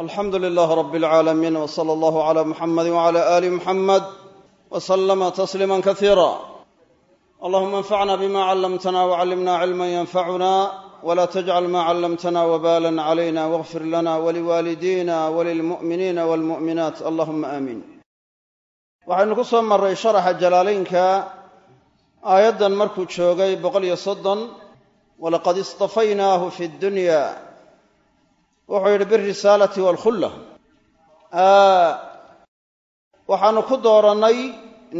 alxamdu lilaah rab alcaalamiin w sala allahu cala muxamadi wcala aali muxamed w slama tasliima kasiira allahuma anfacna bima callamtana wcallimna cilma yanfacuna wla tajcal ma callamtana wbalan calayna wاغfir lana waliwaalidina walilmu'miniina walmu'minaat allahuma aamiin waxaynu ku soo maray sharaxa jalaalaynka aayaddan markuu joogay boqol iyo soddon walaqad istafaynaahu fi dunya wuxuu yidhi birisaalati waalkhulla waxaanu ku doorannay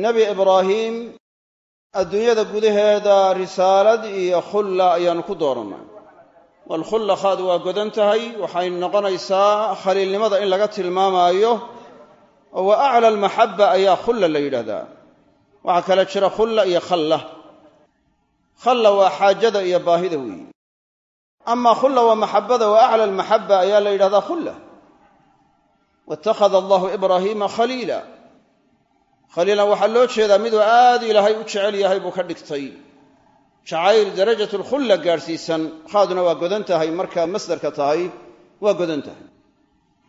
nebi ibraahim adduunyada gudaheeda risaalad iyo khulla ayaanu ku doorannay. Waalkhulla khaadu waa godan tahay waxay noqonaysaa khaliilnimada in laga tilmaamaayo wa acla almaxabba ayaa khulla la yidhaahdaa waxaa kale jira khulla iyo khalla. Khalla waa xaajada iyo baahida weeyi ama khulla waa maxabada wa acla almaxaba ayaa la yidhahdaa khulla. Waittakhada allahu ibraahiima khaliila. Khaliilan waxaa loo jeedaa miduu aad ilaahay u jecel yahay buu ka dhigtay. Jacayl darajat lkhulla gaadhsiisan khaaduna waa godan tahay marka masdarka tahay waa godan tahay.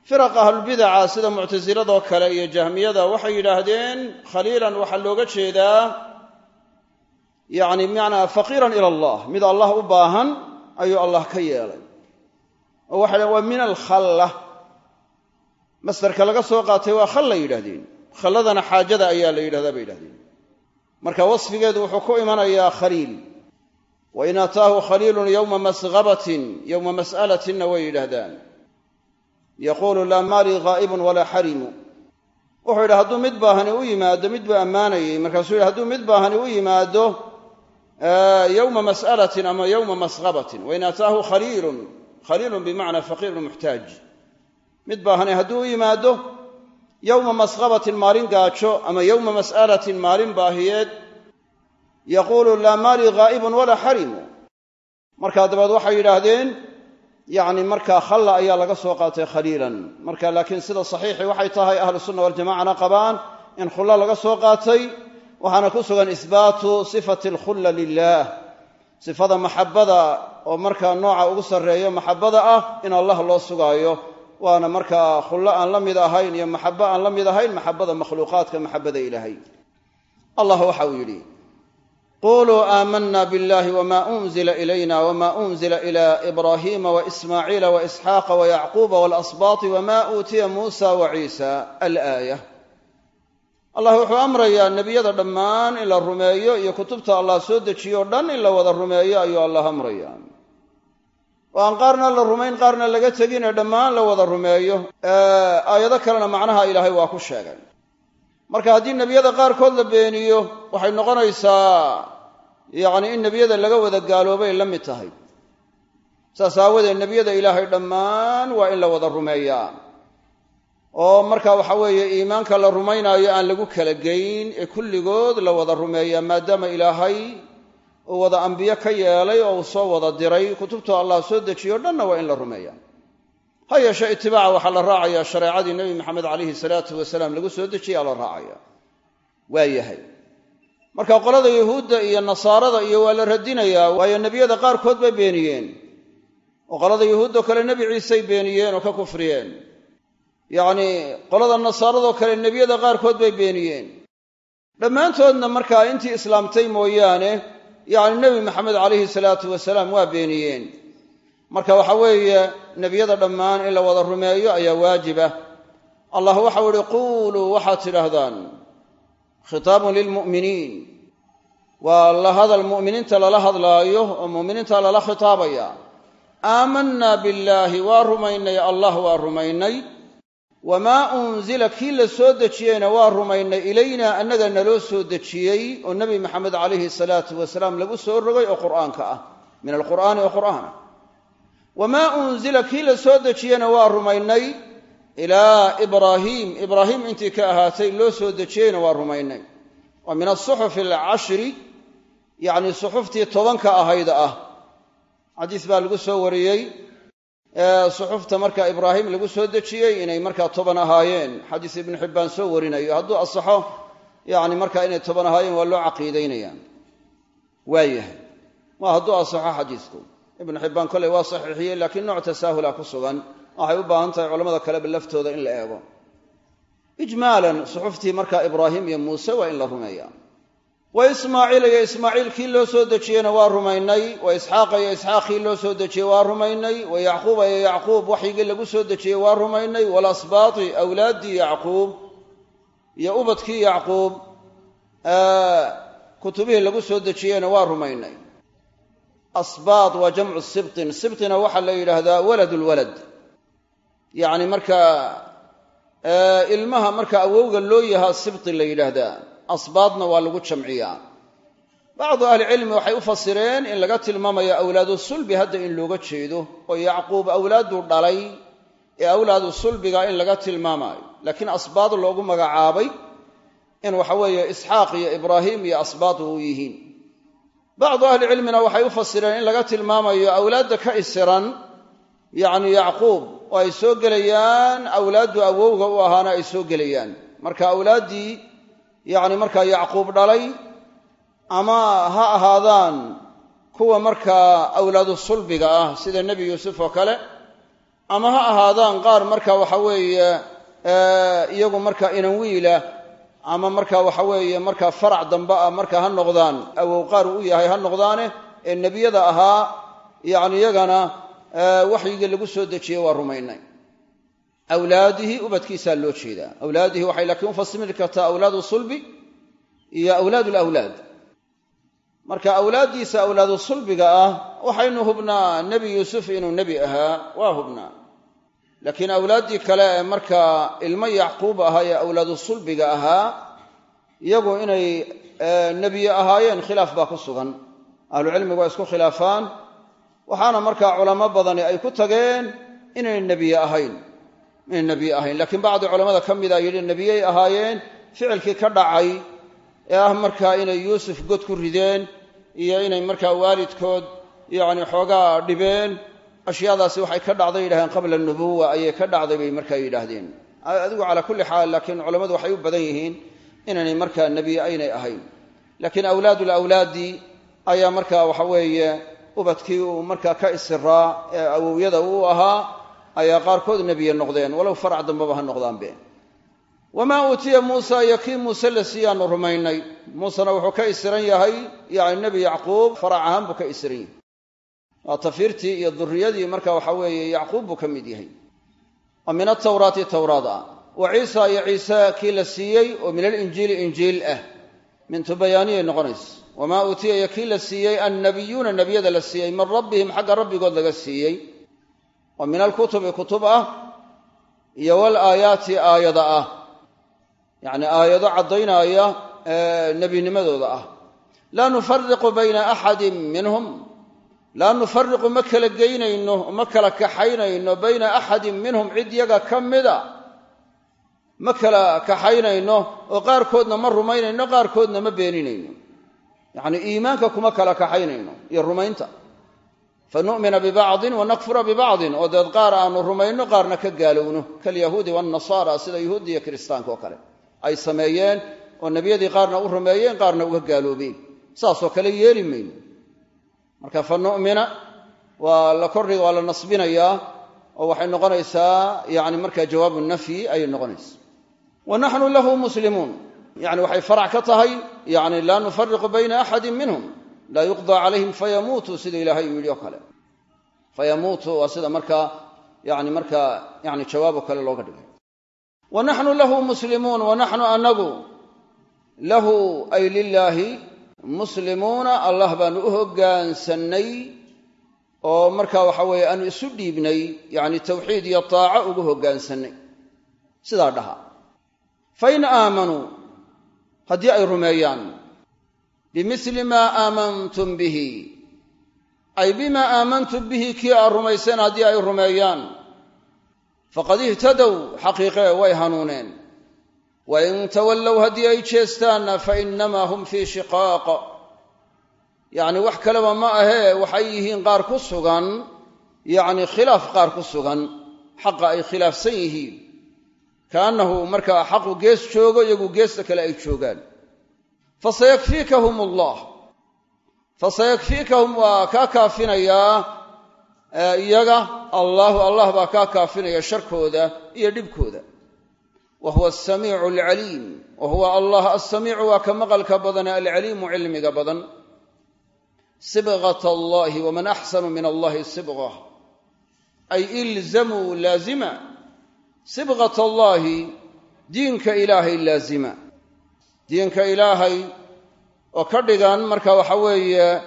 Firaqa ahlulbidaca sida muctasiladoo kale iyo jahmiyada waxay yidhaahdeen khaliilan waxaa looga jeedaa yani bimacnaa faqiiran ila allah mid allah u baahan ayuu allah ka yeelay. Oo waxay dhahen waa min alkhalla masdarka laga soo qaatay waa khalla yidhahdeen khalladana xaajada ayaa la yidhahdaa bay yidhahdeen marka wasfigeedu wuxuu ku imanayaa khaliil. Wa in ataahu khaliilun yowma masghabatin yowma mas'alatinna way yidhaahdaan. Yaquulu laa maali ghaa'ibun walaa xarimu wuxuu yidhi hadduu mid baahani u yimaado mid buu ammaanayey. Markaasuu yidhi hadduu mid baahani u yimaado yowma mas'alatin ama yowma masghabatin wain ataahu khaliilun khaliilun bimacnaa faqiirun muxtaaj mid baahani hadduu u yimaado yowma masghabatin maalin gaajo ama yowma mas'alatin maalin baahiyeed yaquulu laa maali ghaa'ibun walaa xarimu markaa dabeed waxay yidhaahdeen yacni markaa khalla ayaa laga soo qaatay khaliilan marka laakiin sida saxiixi waxay tahay ahlu sunna waljamacana qabaan in laga soo qaatay waxaana ku sugan ihbaatu sifati alkhulla lilah sifada maxabada oo markaa nooca ugu sarreeyo maxabada ah in allah loo sugaayo. Waana markaa khullo aan la mid ahayn iyo maxabo aan la mid ahayn maxabada makhluuqaadka maxabada ilaahay. Allah waxa uu yidhi quluu aamana biاllahi wma unzila ilayna wma unzila ila ibrahima waismaaciila waisxaaqa wayacquuba walasbaati wma uutiya muusa waciisa alaaya allah wuxuu amrayaa nebiyada dhammaan in la rumeeyo iyo kutubta allah soo dejiyo o dhan in la wada rumeeyo ayuu allah amraya oo aan qaarna la rumayn qaarna laga tegin ee dhammaan la wada rumeeyo. Aayado kalena macnaha ilaahay waa ku sheegay. Marka haddii nebiyada qaarkood la beeniyo waxay noqonaysaa yacni in nebiyada laga wada gaaloobay la mid tahay. Saas aawadeed nebiyada ilaahay dhammaan waa in la wada rumeeyaa oo marka waxa weeye iimaanka la rumaynaayo aan lagu kala geyn ee kulligood la wada rumeeyaa maadaama ilaahay uu wada ambiyo ka yeelay oo uu soo wada diray kutubta allah soo dejiyo o dhanna waa in la rumeeyaa ha yeeshee itibaaca waxaa la raacayaa shareecadii nebi maxamed calayhi salaatu wasalaam lagu soo dejiyaa la raacaya. Waa yahay. Marka qolada yuhuudda iyo nasaarada iyo waa la radinayaa waayo nebiyada qaarkood bay beeniyeen. Oo qolada yuhuuddoo kale nebi ciisey beeniyeen oo ka kufriyeen yacnii qolada nasaaradoo kale nebiyada qaarkood bay beeniyeen. Dhammaantoodna markaa intii islaamtay mooyaane yacni nebi maxamed calayhi salaatu wasalaam waa beeniyeen. Marka waxa weeye nebiyada dhammaan in la wada rumeeyo ayaa waajibah allah waxau ihi quuluu waxaad tidhaahdaan khitaabun lilmu'miniin. Waa la hadal mu'miniinta lala hadlaayo oo mu'miniinta lala khitaabaya. Aamanaa billaahi waa rumaynay allah waa rumaynay wamaa unzila kii la soo dejiyeyna waa rumaynay ilaynaa annaga naloo soo dejiyey oo nebi maxamed calayhi salaatu wasalaam lagu soo rogay oo qur'aanka ah min alqur'aani oo qur'aana. wamaa unzila kii la soo dejiyeyna waa rumaynay ilaa ibraahiim ibraahiim intii ka ahaatay loo soo dejiyeyna waa rumaynay. Waa min asuxufi alcashri yacni suxuftii tobanka ahayd ah. Xadiis baa lagu soo wariyey suxufta marka ibraahim lagu soo dejiyey inay markaa toban ahaayeen. Xadiis ibnu xibbaan soo warinayo hadduu asaxo yacni markaa inay toban ahaayeen waa loo caqiidaynaya waa yahay. Waa hadduu asaxo xadiisku. Ibnu xibbaan koley waa saxiixiyey laakiin nooc tasaahula ku sugan. Waxay u baahan tahay culamada kaleba laftooda in la eego. Ijmaalan suxuftii markaa ibraahim iyo muuse waa in la rumeeyaa wa ismaaciila iyo ismaaciil kii loo soo dejiyeyna waa rumaynay. Wa isxaaqa iyo isxaaq kii loo soo dejiyey waa rumaynay. Wa yacquuba iyo yacquub waxyigii lagu soo dejiyey waa rumaynay. Walasbaati awlaaddii yacquub iyo ubadkii yacquub kutubihii lagu soo dejiyeyna waa rumaynay. Asbaad waa jamcu sibtin. Sibtina waxaa la yidhaahdaa walad. Lwalad yacni markaa ilmaha marka awowga loo yahaa sibti la yidhaahdaa asbaadna waa lagu jamciyaa. Bacdu ahlicilmi waxay u fasireen in laga tilmaamayo awlaadu sulbi hadda in looga jeedo oo yacquub awlaadu dhalay ee awlaadu sulbiga in laga tilmaamayo laakiin asbaad loogu magacaabay in waxa weeye isxaaq iyo ibraahim iyo asbaad u yihiin. Bacdu ahlicilmina waxay u fasireen in laga tilmaamayo awlaadda ka isiran yacni yacquub oo ay soo gelayaan awlaaddu awowga u ahaana ay soo gelayaan. Marka awlaaddii yacni markaa yacquub dhalay ama ha ahaadaan kuwa markaa awlaadu sulbiga ah sida nebi yuusuf oo kale ama ha ahaadaan qaar marka waxa weeye iyagu markaa inan wiila ama marka waxa weeye markaa farac dambe ah marka ha noqdaan awow qaar u yahay ha noqdaane ee nebiyada ahaa yacni iyagana waxyigii lagu soo dejiyey waa rumaynay awlaadihi ubadkiisaa loo jeedaa. Awlaadihi waxay laakiin u fasiri kartaa awlaadu sulbi iyo awlaad. Lawlaad marka awlaaddiisa awlaadu sulbiga ah waxaynu hubnaa nebi yuusuf inuu nebi ahaa waa hubnaa. Laakiin awlaaddii kale ee markaa ilmo yacquub ahaa ee awlaadu sulbiga ahaa iyagu inay nebiye ahaayeen khilaaf baa ku sugan. Ahlucilmigu waa isku khilaafaan. Waxaana markaa culamo badani ay ku tageen inay nebiye ahayn inay nebiye ahayn. Laakiin bacdi culamada ka mida yidhi nebiyey ahaayeen ficilkii ka dhacay ee ah markaa inay yuusuf god ku rideen iyo inay markaa waalidkood yacni xoogaa dhibeen ashyaadaasi waxay ka dhacday yidhahdeen qabla nubuwa ayay ka dhacday bay markaa yidhaahdeen. Adigu calaa kulli xaal laakiin culammadu waxay u badan yihiin inaynay markaa nebiye aynay ahayn. Laakiin awlaadu lawlaadi ayaa markaa waxa weeye ubadkii uu markaa ka isiraa ee awowyada uu ahaa ayaa qaarkood nebiye noqdeen walow farac dambeba ha noqdaanbe. Wamaa uutiya muusa iyo kii muuse la siiyaanu rumaynay. Muusena wuxuu ka isiran yahay yani nebi yacquub farac ahaan buu ka isiran yahay. Waa tafiirtii iyo duriyadii marka waxa weeye yacquub buu ka mid yahay. Oo min atawraati tawraad ah. Wa ciisa iyo ciise kii la siiyey oo min alinjiili injiil ah. Mintu bayaaniyay noqonaysa wamaa uutiya iyo kii la siiyey annabiyuuna nebiyada la siiyey min rabbihim xagga rabbigood laga siiyey oo min alkutubi kutub ah iyo walaayaati aayada ah. Yacni aayado caddaynaya nebinimadooda ah. Laa nufariqu bayna axadin minhum. Laa nufariqu ma kala geynayno ma kala kaxaynayno bayna axadin minhum cid yaga ka mida. Ma kala kaxaynayno oo qaarkoodna ma rumaynayno qaarkoodna ma beeninayno. Yacni iimaanka kuma kala kaxaynayno iyo rumaynta fa nu'mina bibacdin wa nakfura bibacdin oo deed qaar aanu rumayno qaarna ka gaalowno kalyahuudi waannasaara sida yuhuudda iyo kiristaanka oo kale ay sameeyeen oo nebiyadii qaarna u rumeeyeen qaarna uga gaaloobeen saasoo kale yeeli mayno marka fa nu'mina waa la kordhiga waa la nasbinayaa oo waxay noqonaysaa yani marka jawaabu nafyi ayay noqonaysaa wa naxnu lahu muslimuun yani waxay farac ka tahay yani laa bayna axadin minhum laa yuqdaa calayhim fayamuutuu sida ilaahay uu yidhi oo kale. Fayamuutuu waa sida markaa yani markaa yani jawaabo kale looga dhigay. Wa naxnu lahu muslimuun wa naxnu anagu lahu ay lilaahi muslimuuna allah baanu u hoggaansannay oo markaa waxa weeye aanu isu dhiibnay yacni tawxiid iyo taaco ugu hoggaansannay. Sidaa dhaha fa in aamanuu haddii ay rumeeyaan bimili maa aamantum bihi ay bimaa aamantum bihi kii aad rumayseen haddii ay rumeeyaan faqad ihtadow xaqiiqee way hanuuneen wain tawallow haddii ay jeestaanna fa innamaa hum fii shiqaaq yacni wax kaleba ma ahee waxay yihiin qaar ku sugan yacni khilaaf qaar ku sugan xaqa ay khilaafsan yihiin kaannahu markaa xaqu gees joogo iyagu geesta kale ay joogaan fasayakfiikahum allah fasayakfiikahum waa kaa kaafinayaa iyaga allaahu allah baa kaa kaafinaya sharkooda iyo dhibkooda. Wa huwa asamiicu alcaliim wa huwa allah alsamiicu waa ka maqalka badan alcaliimu cilmiga badan. Sibqat allahi waman axsanu min allahi sibqa ay ilzamuu laazima. Sibqat allaahi diinka ilaahay laazima diinka ilaahay oo ka dhigan marka waxa weeye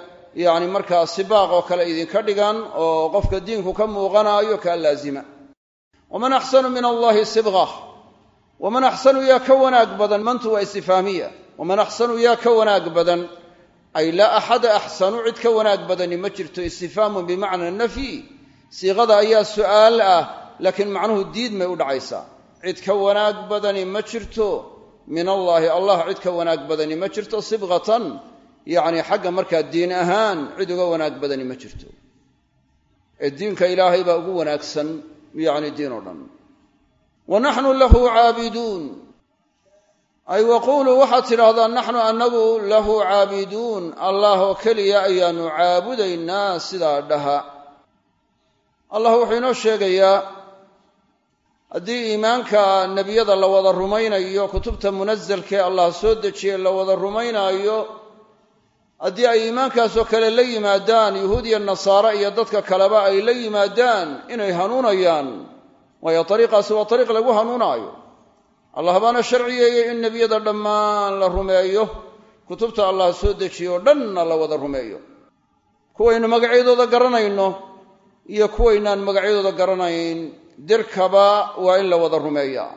yacni markaa sibaaq oo kale idinka dhigan oo qofka diinku ka muuqanaayo kaa laazima. Waman axsanu min allahi sibqa. Waman axsanu yaa ka wanaag badan mantu waa istifhaamiya. Waman axsanu yaa ka wanaag badan ay laa axada axsanu cid ka wanaag badani ma jirto istifhaamun bimacna nafyi siiqada ayaa su'aal ah laakiin macnuhu diid may u dhacaysaa. Cid ka wanaag badani ma jirto min allaahi allah cid ka wanaag badani ma jirto sibqatan yacni xagga markaa diin ahaan cid uga wanaag badani ma jirto. Ee diinka ilaahay baa ugu wanaagsan yacni diin oo dhan. Wa naxnu lahu caabiduun. Ay waquuluu waxaad tidhaahdaa naxnu annagu lahu caabiduun. Allah oo keliya ayaanu caabudaynaa sidaa dhaha. Allah wuxuu inoo sheegayaa haddii iimaanka nebiyada la wada rumaynayo kutubta munasalkee allah soo dejiye la wada rumaynaayo haddii ay iimaankaasoo kale la yimaadaan yuhuud iyo nasaare iyo dadka kaleba ay la yimaadaan inay hanuunayaan waayo ariiqaasi waa ariiq lagu hanuunaayo. Allah baana sharciyeeyey in nebiyada dhammaan la rumeeyo kutubta allah soo dejiye oo dhanna la wada rumeeyo. Kuwaynu magacyadooda garanayno iyo kuwaynaan magacyadooda garanayn dirkaba waa in la wada rumeeyaa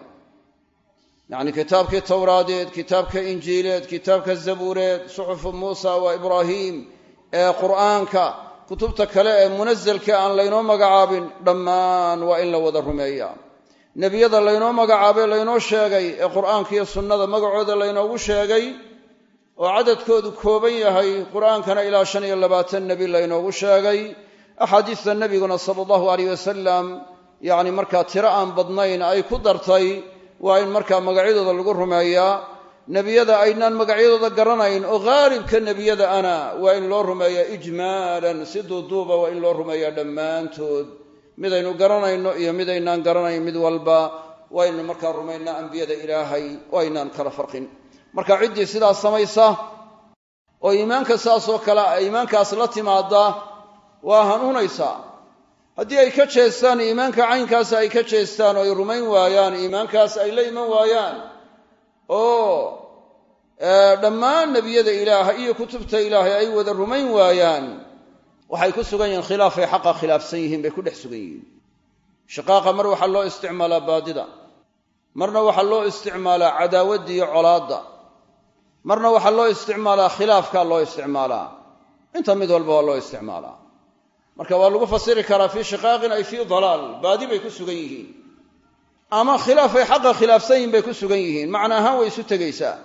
yacni kitaabkii towraadeed kitaabka injiileed kitaabka zabuureed suxufu muusa wa ibraahiim ee qur'aanka kutubta kale ee munasalka aan laynoo magacaabin dhammaan waa in la wada rumeeyaa nebiyada laynoo magacaabay laynoo sheegay ee qur'aanka iyo sunnada magacooda laynoogu sheegay oo cadadkoodu kooban yahay qur'aankana ilaa shan iyo labaatan nebi laynoogu sheegay. Axaadiista nebiguna sala allahu aleyh wasalam yacni markaa tiro aan badnayn ay ku dartay waa in markaa magacyadooda lagu rumeeyaa. Nebiyada aynaan magacyadooda garanayn oo haalibka nebiyada ana waa in loo rumeeyaa ijmaalan si duuduuba waa in loo rumeeyaa dhammaantood. Midaynu garanayno iyo midaynaan garanayn mid walba waynu markaa rumaynaa ambiyada ilaahay oo aynaan kala farqin. Marka ciddii sidaas samaysa oo iimaanka saasoo kale iimaankaas la timaada waa hanuunaysaa haddii ay ka jeestaan iimaanka caynkaas ay ka jeestaan oo ay rumayn waayaan iimaankaas ay la iman waayaan oo dhammaan nebiyada ilaahay iyo kutubta ilaahay ay wada rumayn waayaan waxay ku sugan yihiin khilaafay xaqa khilaafsan yihiin bay ku dhex sugan yihiin. Shiqaaqa mar waxaa loo isticmaalaa baadida. Marna waxaa loo isticmaalaa cadaawadda iyo colaadda. Marna waxaa loo isticmaalaa khilaafkaa loo isticmaalaa. Inta mid walba waa loo isticmaalaa marka waa lagu fasiri karaa fii shiqaaqin ay fii dalaal baadi bay ku sugan yihiin. Ama khilaafay xaqa khilaafsan bay ku sugan yihiin. Macna ahaan way isu tegaysaa.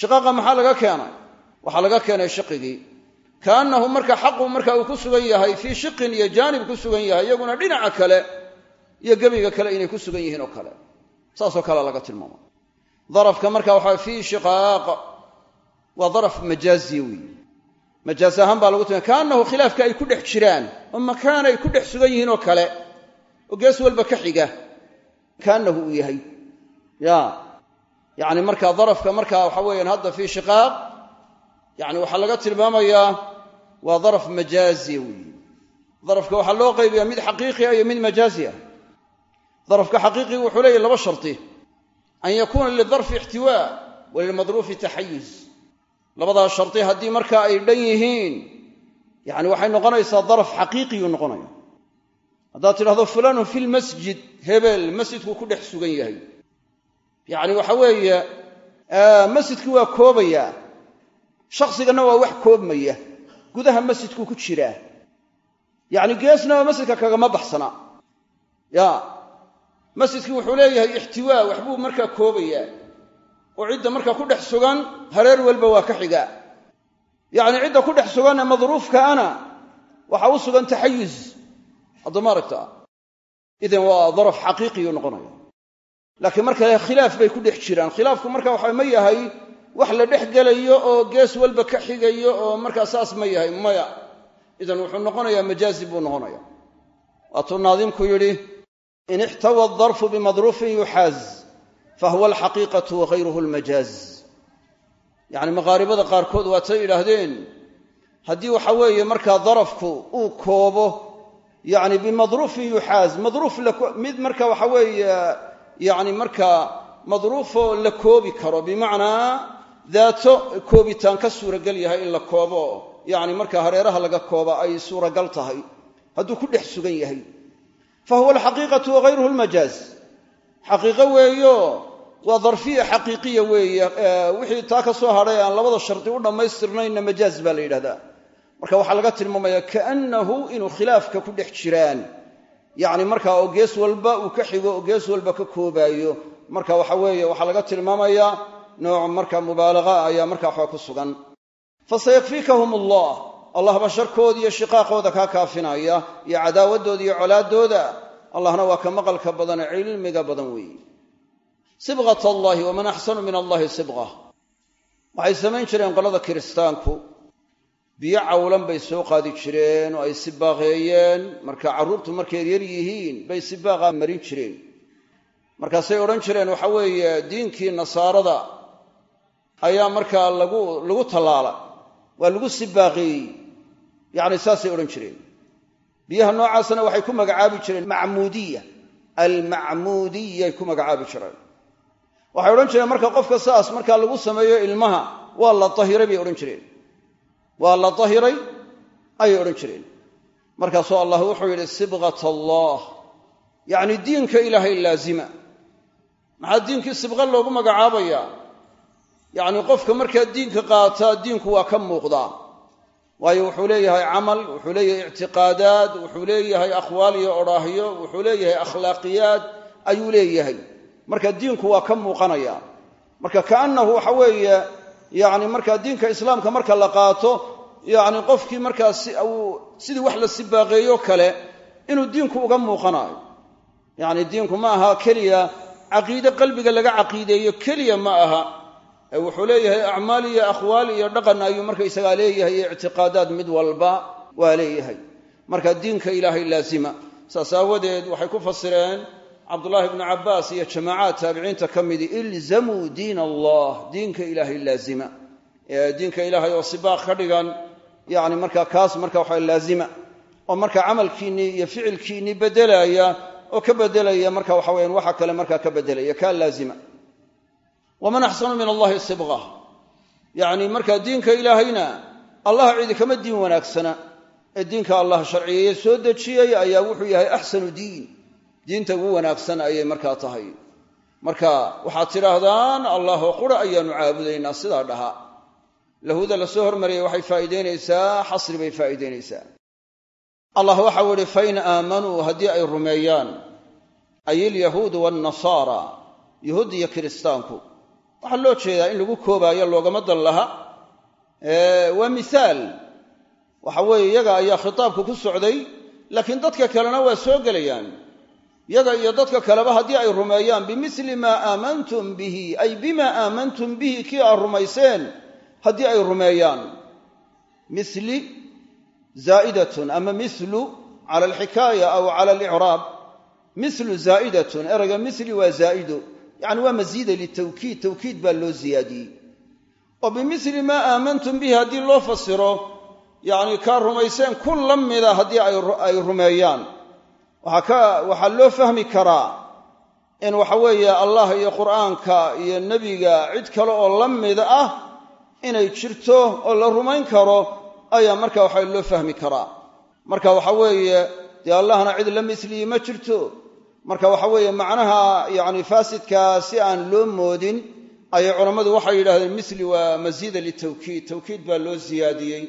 Shiqaaqa maxaa laga keenay? Waxaa laga keenay shiqigii. Kaannahu marka xaqu marka uu ku sugan yahay fii shiqin iyo jaanib ku sugan yahay iyaguna dhinaca kale iyo gebiga kale inay ku sugan yihiin oo kale. Saasoo kale laga tilmaama darafka marka waxaa fii shiqaaq. Waa daraf majaaziya weeye majaaz ahaan baa lagu tilmaamay kaannahu khilaafka ay ku dhex jiraan oo makaan ay ku dhex sugan yihiin oo kale. Oo gees walba ka xiga. Kaannahu uu yahay. Ya yacni marka darafka marka waxa weeyaan hadda fii shiqaaq yani waxaa laga tilmaamayaa waa daraf majaaziya weeye darafka waxaa loo qaybayaa mid xaqiiqi ah iyo mid majaazi ah. Darafka xaqiiqigi wuxuu leeyahy laba sharti. An yakuuna lidarfi ixtiwaa wa lilmadruufi taxayuz labadaa sharti haddii marka ay dhan yihiin yani waxay noqonaysaa daraf xaqiiqiyuu noqonaya haddaad tidhahdo fulaanun fi lmasjid hebel masjidkuu ku dhex sugan yahay. Yacni waxa weeye masjidkii waa koobayaa. Shakhsigana waa wax koobmaya. Gudaha masjidkuu ku jiraa yacni geesnaba masjidka kagama baxsana. Ya masjidkii wuxuu leeyahay ixtiwaa waxbuu markaa koobayaa oo cidda markaa ku dhex sugan hareer walba waa ka xigaa. Yacni cidda ku dhex sugan ee madruufka ana waxa u sugan taxayuz. Haddama aragta idan waa daraf xaqiiqiyuu noqonaya laakiin marka khilaaf bay ku dhex jiraan. Khilaafku marka waxa ma yahay wax la dhex gelayo oo gees walba ka xigayo oo markaa saas ma yahay maya. Idan wuxuu noqonayaa majaazi buu noqonaya waatuu naadimku yidhi in ixtawa adarfu bimadruufin yuxaaz fahuwa alxaqiiqatu wagayruhu almajaaz yacni maqaaribada qaarkood waatay yidhaahdeen haddii waxa weeye markaa darafku uu koobo yacni bimadruufin yuxaaz madruuf mid marka waxa weeye yacni markaa madruufoo la koobi karo bimacnaa daato koobitaan ka suuragal yahay in la koobo yacni marka hareeraha laga kooba ay suuragal tahay hadduu ku dhex sugan yahay fa huwa alxaqiiqatu waa darfiya xaqiiqiya weeye. Wixii taa ka soo hadhay aan labada shardi u dhammaystirnaynna majaaz baa la yidhahdaa. Marka waxaa laga tilmaamaya kaannahu inuu khilaafka ku dhex jiraan. Yacni markaa oo gees walba uu ka xigo oo gees walba ka koobaayo. Marka waxa weeye waxaa laga tilmaamayaa nooc marka mubaalaqa ayaa markaa waxaa ku sugan. Fasayakfiikahum allah allah baa sharkooda iyo shiqaaqooda kaa kaafinaya iyo cadaawaddooda iyo colaaddooda allahna waa ka maqalka badan cilmiga badan weeye sibqat allahi waman axsanu min allahi sibqa. Waxay samayn jireen qolada kiristaanku. Biyo cawlan bay soo qaadi jireen oo ay sibaaqeeyeen marka carruurtu markay yaryar yihiin bay sibaaqa marin jireen. Markaasay odhan jireen waxa weeye diinkii nasaarada ayaa markaa lagu lagu tallaala waa lagu sibaaqeeyey yacni saasay odhan jireen. Biyaha noocaasna waxay ku magacaabi jireen macmuudiya almacmuudiyay ku magacaabi waxay odhan jireen marka qofka saas markaa lagu sameeyo ilmaha waa la tahiray bay odhan jireen. Waa la dahiray ayay odhan jireen. Markaasuu allah wuxuu yidhi sibqat allah. Yacni diinka ilaahay laazima. Maxaa diinkii sibqa loogu magacaabayaa? Yacni qofka markaa diinka qaataa diinku waa ka muuqdaa. Waayo wuxuu leeyahay camal wuxuu leeyahay ictiqaadaad wuxuu leeyahay aqwaal iyo odhaahyo wuxuu leeyahay akhlaaqiyaad ayuu leeyahay marka diinku waa ka muuqanaya. Marka kaannahu waxa weeye yacni markaa diinka islaamka marka la qaato yacni qofkii markaa sidii wax la sibaaqeeyo kale inuu diinku uga muuqanayo yacni diinku ma aha keliya caqiide qalbiga laga caqiideeyo keliya ma aha. Ee wuxuu leeyahay acmaal iyo aqwaal iyo dhaqan ayuu markaysagaa leeyahay iyo ictiqaadaad mid walba waa leeyahay. Marka diinka ilaahay laazima. Saas aawadeed waxay ku fasireen cabdullaahi bnu cabbaas iyo jamaacaad taabiciinta ka midi ilzamuu diin allah diinka ilaahay laazima. Diinka ilaahay oo sibaaq ka dhigan yani marka kaas marka waxa laazima. Oo marka camalkiinnii iyo ficilkiinnii bedelaya oo ka bedelaya marka waxa weyaan waxa kale markaa ka bedelaya kaa laazima. Waman axsanu min allahi sibqa. Yacni marka diinka ilaahayna allah cidi kama diin wanaagsana. Ee diinka allah sharciyeeye soo dejiyey ayaa wuxuu yahay diin diinta ugu wanaagsan ayay markaa tahay. Marka waxaad tidhaahdaan allahoo qura ayaanu caabudaynaa sidaa dhaha. Lahuda la soo hormariyay waxay faa'iidaynaysaa xasri bay faa'iidaynaysaa. Allah waxau idhi fain aamanuu haddii ay rumeeyaan ay ilyahuudu waannasaara yuhuud iyo kiristaanku. Waxaa loo jeedaa in lagu koobaayo loogama dan laha. Waa mihaal waxa weeye iyaga ayaa khitaabku ku socday laakiin dadka kalena waa soo gelayaan yaga iyo dadka kaleba haddii ay rumeeyaan bimili maa aamantum bihi ay bima aamantum bihi kii aad rumayseen haddii ay rumeeyaan. Mili zaa'idatun ama milu cala alxikaaya aw cala alicraab milu zaa'idatun erayga mili waa zaa'ido yacni waa masiida litawkiid tawkiid baa loo ziyaadiyey. Oo bimili maa aamantum bihi haddii loo fasiro yacni kaa rumayseen ku la mida haddii ay rumeeyaan waxaa loo fahmi karaa in waxa weeye allah iyo qur'aanka iyo nebiga cid kale oo la mid ah inay jirto oo la rumayn karo ayaa marka waxa loo fahmi karaa. Marka waxa weeye dee allahna cid la misliyi ma jirto. Marka waxa weeye macnaha yacni faasidkaa si aan loo moodin ayay culammadu waxay yidhahdeen misli waa masiida litawkiid tawkiid. Baa loo ziyaadiyey.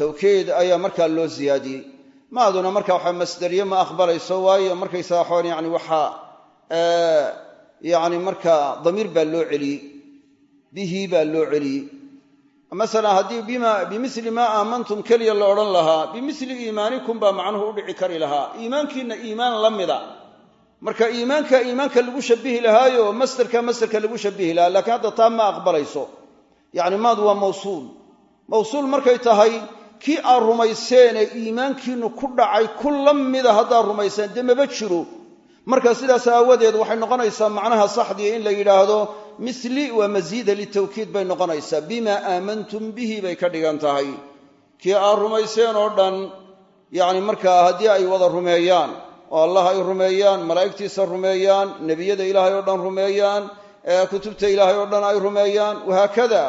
Tawkiid ayaa markaa loo ziyaadiyey maaduna marka waxa masderiye ma aqbalayso waayo markaysaga xoon yani waxaa yani markaa damiir baa loo celiyey bihi baa loo celiyey masalan haddii bimili maa aamantum keliya la odhan lahaa bimili iimaanikum baa macnuhu u dhici kari lahaa. Iimaankiinna iimaan la mida. Marka iimaanka iimaanka lagu shabihi lahaayo masderka masderka lagu shabihi lahaa lakiin hadda taa ma aqbalayso. Yani maadu waa mawsuul. Mawsuul markay tahay kii aad rumayseenee iimaankiinnu ku dhacay ku la mida haddaad rumayseen dee maba jiro. Marka sidaas aawadeed waxay noqonaysaa macnaha saxdii in la yidhaahdo misli waa masiida litawkiid bay noqonaysaa. Bimaa aamantum bihi bay ka dhigan tahay. Kii aad rumayseen oo dhan yacni markaa haddii ay wada rumeeyaan oo allah ay rumeeyaan malaa'igtiisa rumeeyaan nebiyada ilaahay oo dhan rumeeyaan kutubta ilaahay oo dhan ay rumeeyaan wahaakada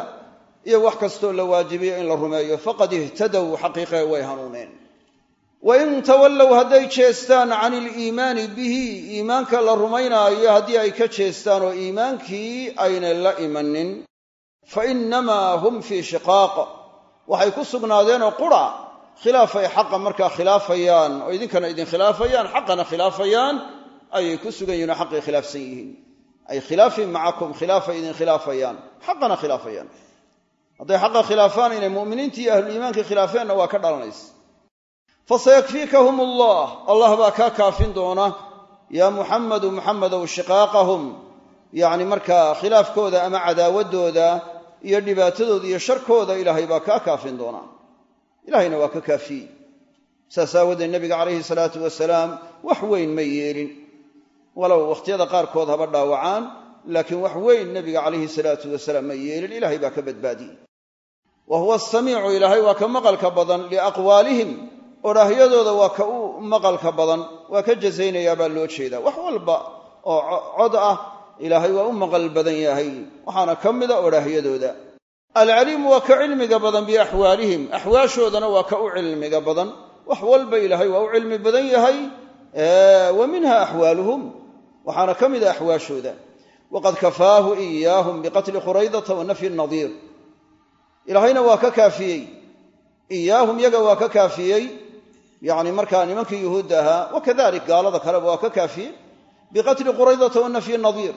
iyo wax kastoo la waajibiyo in la rumeeyo faqad ihtadow xaqiiqee way hanuuneen. Wain tawallow hadday jeestaan can iliimaani bihi iimaanka la rumaynaayo haddii ay ka jeestaan oo iimaankii aynay la imanin fa innamaa hum fii shiqaaq. Waxay ku sugnaadeenoo qura khilaafay xaqa markaa khilaafayaan oo idinkana idin khilaafayaan xaqana khilaafayaan ayay ku sugan yihiin oo xaqay khilaafsan yihiin. Ay khilaafin macakum khilaafay idin khilaafayaan xaqana khilaafayaan hadday xaqa khilaafaan inay mu'miniintii iyo ahluliimaankii khilaafeenna waa ka dhalanaysa. Fasayakfiikahum allah allah baa kaa kaafin doona yaa muxamedu muxamedow shiqaaqahum. Yacni markaa khilaafkooda ama cadaawaddooda iyo dhibaatadooda iyo sharkooda ilaahay baa kaa kaafin doona. Ilahayna waa ka kaafiyey saas aawadeed nebiga calayhi salaatu wasalaam wax weyn ma yeelin. Walow wakhtiyada qaarkood haba dhaawacaan laakiin wax weyn nebiga calayhi salaatu wasalaam ma yeelin. Ilaahay baa ka badbaadiyey wa huwa asamiicu ilaahay waa ka maqalka badan liaqwaalihim odhaahyadooda waa ka u maqalka badan waa ka jasaynayaa baa loo jeedaa wax walba oo cod ah ilaahay waa u maqal badan yahay waxaana ka mida odhaahyadooda alcaliimu waa ka cilmiga badan biaxwaalihim axwaashoodana waa ka u cilmiga badan wax walba ilaahay waa u cilmi badan yahay wa minha axwaaluhum waxaana ka mida axwaashooda waqad kafaahu iyaahum biqatli quraydata wa nafyi nadiir ilaahayna waa ka kaafiyey. Iyaahum yaga waa ka kaafiyey. Yacni markaa nimankii yuhuudda ahaa wakadalik gaalada kaleba waa ka kaafiyey. Biqatli quraydata wa nafyi nadiir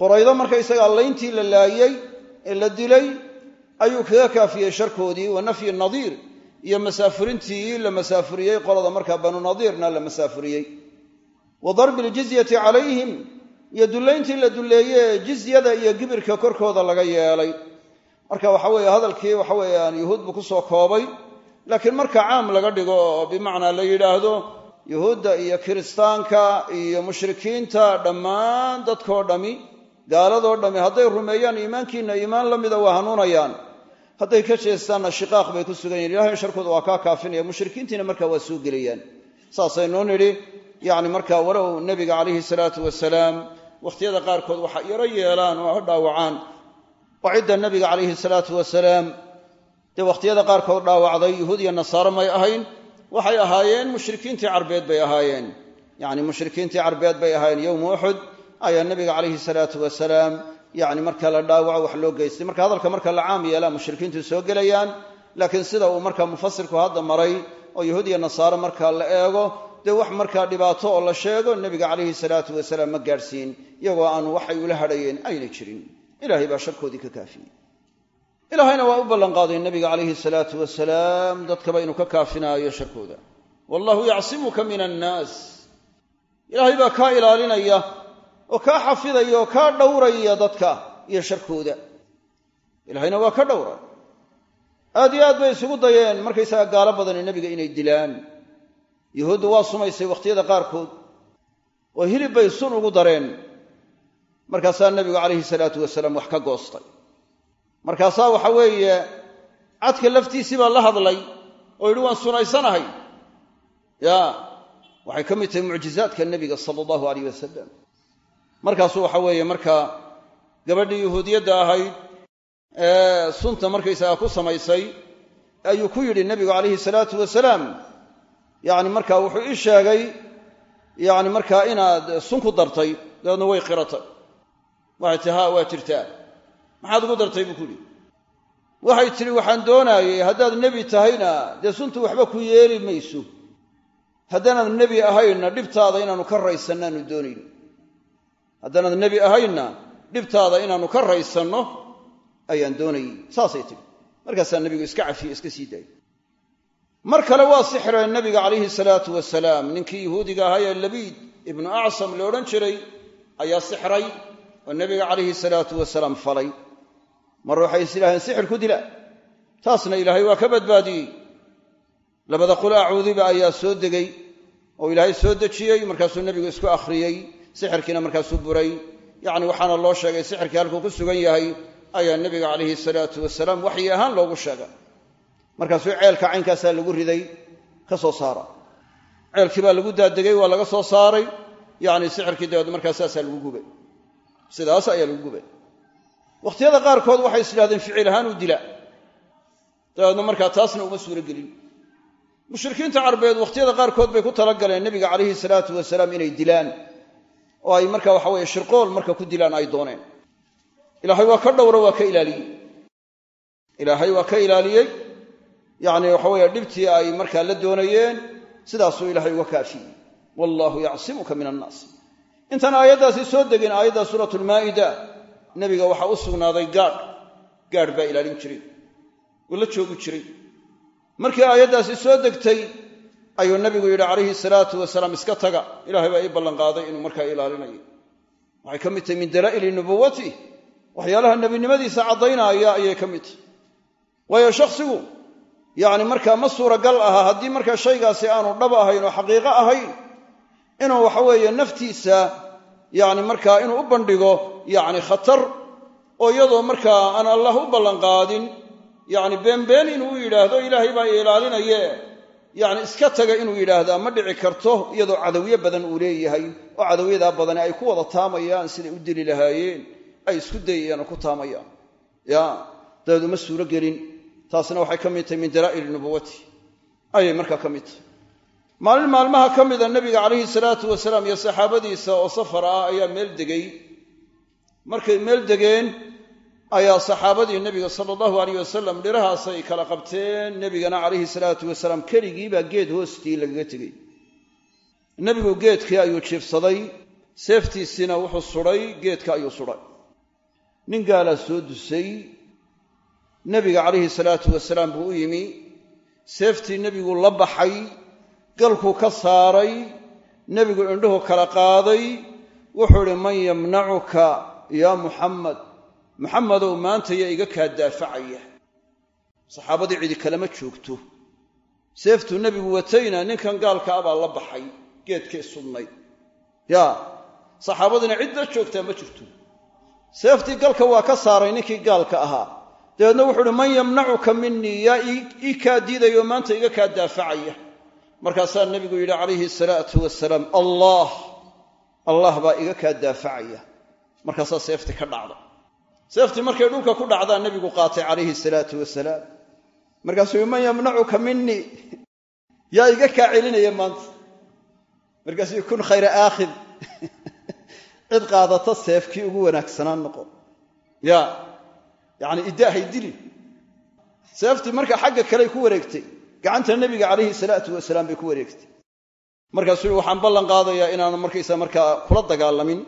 quraydo markaysagaa layntii la laayey ee la dilay ayuu kaga kaafiyey sharkoodii wa nafyi nadiir iyo masaafurintii la masaafuriyey qolada markaa banu nadiirna la masaafuriyey. Wa darbi aljizyati calayhim iyo dullayntii la dulleeye ee jizyada iyo gibirka korkooda laga yeelay marka waxa weeye hadalkii waxa weeyaan yuhuud buu ku soo koobay laakiin marka caam laga dhigo oo bimacnaa la yidhaahdo yuhuudda iyo kiristaanka iyo mushrikiinta dhammaan dadkoo dhammi gaaladoo dhammi hadday rumeeyaan iimaankiinna iimaan la mida waa hanuunayaan. Hadday ka jeestaanna shiqaaq bay ku sugan yihiin ilahay sharkooda waa kaa kaafinaya mushrikiintiina markaa waa soo gelayaan. Saasaynuu nidhi yacni markaa walow nebiga calayhi salaatu wasalaam wakhtiyada qaarkood waxa yaro yeelaan oo ha dhaawacaan oo cidda nebiga calayhi salaatu wasalaam. Dee wakhtiyada qaarkood dhaawacday yuhuud iyo nasaaro may ahayn. Waxay ahaayeen mushrikiintii carbeed bay ahaayeen. Yacni mushrikiintii carbeed bay ahaayeen yowma uxud ayaa nebiga calayhi salaatu wasalaam yacni marka la dhaawaco wax loo geystay. Marka hadalka marka la caam yeelaa mushrikiintu soo gelayaan. Laakiin sida uu marka mufasirku hadda maray oo yahuud iyo nasaaro marka la eego dee wax markaa dhibaato oo la sheego nebiga calayhi salaatu wasalaam ma gaadhsiin. Iyagoo aan waxay ula hadhayeen ayna jirin ilahay baa sharkoodii ka kaafiyey. Ilaahayna waa u ballanqaaday nebiga calayhi salaatu wasalaam dadkaba inuu ka kaafinaayo sharkooda. Wallahu yacsimuka min annaas ilaahay baa kaa ilaalinaya oo kaa xafidaya oo kaa dhowraya dadka iyo sharkooda. Ilahayna waa ka dhowra. Aad iyo aad bay isugu dayeen markaysaga gaalo badani nebiga inay dilaan. Yuhuuddu waa sumaysay wakhtiyada qaarkood oo hilib bay sun ugu dareen markaasaa nebigu calayhi salaatu wasalaam wax ka goostay. Markaasaa waxa weeye cadka laftiisii baa la hadlay oo yidhi waan sunaysanahay. Ya waxay ka mid tahay mucjizaadka nebiga sala allahu alayh wasalam markaasuu waxa weeye markaa gabadhii yuhuudiyadda ahayd ee sunta markaysagaa ku samaysay ayuu ku yidhi nebigu calayhi salaatu wasalaam yacni markaa wuxuu ii sheegay yacni markaa inaad sun ku dartay dabeedna way qiratay tihi haa waa jirtaa. Maxaad ugu dartay? buu ku yidhi. Waxay tidhi waxaan doonaayey haddaad nebi tahayna dee suntu waxba ku yeeli mayso. Haddaanaad nebi ahaynna dhibtaada inaannu ka raysannaanu doonayn haddaanaad nebi ahaynna dhibtaada inaannu ka raysanno ayaan doonayey. Saasay tidhi. Markaasaa nebigu iska cafiyey iska sii daayey mar kale waa sixreen nebiga calayhi salaatu wasalaam. Ninkii yuhuudiga ahaa ee labiid ibnu acsam la odhan jiray ayaa sixray oo nebiga calayhi salaatu wasalaam falay. Mar waxay is idhaaheen sixir ku dila. Taasna ilaahay waa ka badbaadiyey. Labada qul acuudiba ayaa soo degay oo ilaahay soo dejiyey markaasuu nebigu isku akhriyey sixirkiina markaasuu buray. Yacni waxaana loo sheegay sixirkii halkuu ku sugan yahay ayaa nebiga calayhi salaatu wasalaam waxyi ahaan loogu sheegay. Markaasuu ceelka caynkaasaa lagu riday ka soo saara ceelkii baa lagu daadegay waa laga soo saaray. Yacni sixirkii dabeed markaa saasaa lagu gubay sidaas ayaa lagu gubay. Wakhtiyada qaarkood waxay is idhahdeen ficil ahaan u dila. Dabeedna markaa taasna uma suuro gelin mushrikiinta carbeed wakhtiyada qaarkood bay ku talagaleen nebiga calayhi salaatu wasalaam inay dilaan oo ay marka waxa weye shirqool marka ku dilaan ay dooneen. Ilaahay waa ka dhowro waa ka ilaaliyey. Ilaahay waa ka ilaaliyey. Yacni waxa weeye dhibtii ay markaa la doonayeen sidaasuu ilaahay uga kaafiyey. Wallaahu yacsimuka min annaas intaan aayaddaasi soo degin aayadda suuratu lmaa'ida nebiga waxaa u sugnaaday gaadh. Gaadh baa ilaalin jiray. Oo la joogi jiray. Markii aayaddaasi soo degtay ayuu nabigu yidhi calayhi salaatu wasalaam iska taga. Ilaahay baa ii ballanqaaday inuu markaa ilaalinayo. Waxay ka mid tahay min dalaa'ili nubuwatih waxyaalaha nebinimadiisa caddaynaya ayay ka mid tahay. Waayo shakhsigu yacni markaa ma suuragal aha haddii markaa shaygaasi aanu dhab ahayn oo xaqiiqo ahayn. Inuu waxa weeye naftiisa yacni markaa inuu u bandhigo yacni khatar oo iyadoo markaa aan allah u ballanqaadin yacni beenbeen inuu yidhaahdo ilaahay baa ilaalinaye yacni iska taga inuu yidhaahdaa ma dhici karto iyadoo cadawyo badan uu leeyahay oo cadawyadaa badani ay ku wada taamayaan siday u dili lahaayeen ay isku dayayaan oo ku taamayaan. Ya dabeed uma suuro gelin taasna waxay ka mid tahay min dalaa'ili nubuwati ayay markaa ka mid tahay maalin maalmaha ka mida nebiga calayhi salaatu wasalaam iyo saxaabadiisa oo safar ah ayaa meel degay. Markay meel degeen ayaa saxaabadii nebiga sala allahu alayh wasalam dhirahaasay kala qabteen. Nebigana calayhi salaatu wasalaam keligiibaa geed hoostii lagaga tegey nebigu geedkii ayuu jiifsaday seeftiisiina wuxuu sudhay geedka ayuu sudhay nin gaalaa soo dusay. Nebiga calayhi salaatu wasalaam buu u yimi. Seeftii nebigu la baxay galkuu ka saaray nebigu indhuhu kala qaaday wuxuu idhi man yamnacuka yaa muxamed muxamedow maanta yaa iga kaa daafacaya. Saxaabadii cidi kalema joogto. Seeftuu nebigu watayna ninkan gaalka a baa la baxay geedkay sudnay yaa saxaabadiina cid la joogtaa ma jirto. Seeftii galka waa ka saaray ninkii gaalka ahaa. Dabeedna wuxuu uhi man yamnacuka minii yaa ii kaa diidayo maanta iga kaa daafacaya markaasaa nebigu yidhi calayhi salaatu wasalaam allah allah baa iga kaa daafacaya. Markaasaa seeftii ka dhacda seeftii markay dhulka ku dhacdaa nebigu qaatay calayhi salaatu wasalaam markaasuu man yamnacuka minii yaa iga kaa celinaya maanta. Markaasuu kun khayra aakhid. Cid qaadata seefkii ugu wanaagsanaan noqo. Ya yacni idaahay dili. Seeftii marka xagga kaley ku wareegtay gacanta nebiga calayhi salaatu wasalaam bay ku wareegtay. Markaasuu waxaan ballan qaadayaa inaanu markaysa markaa kula dagaalamin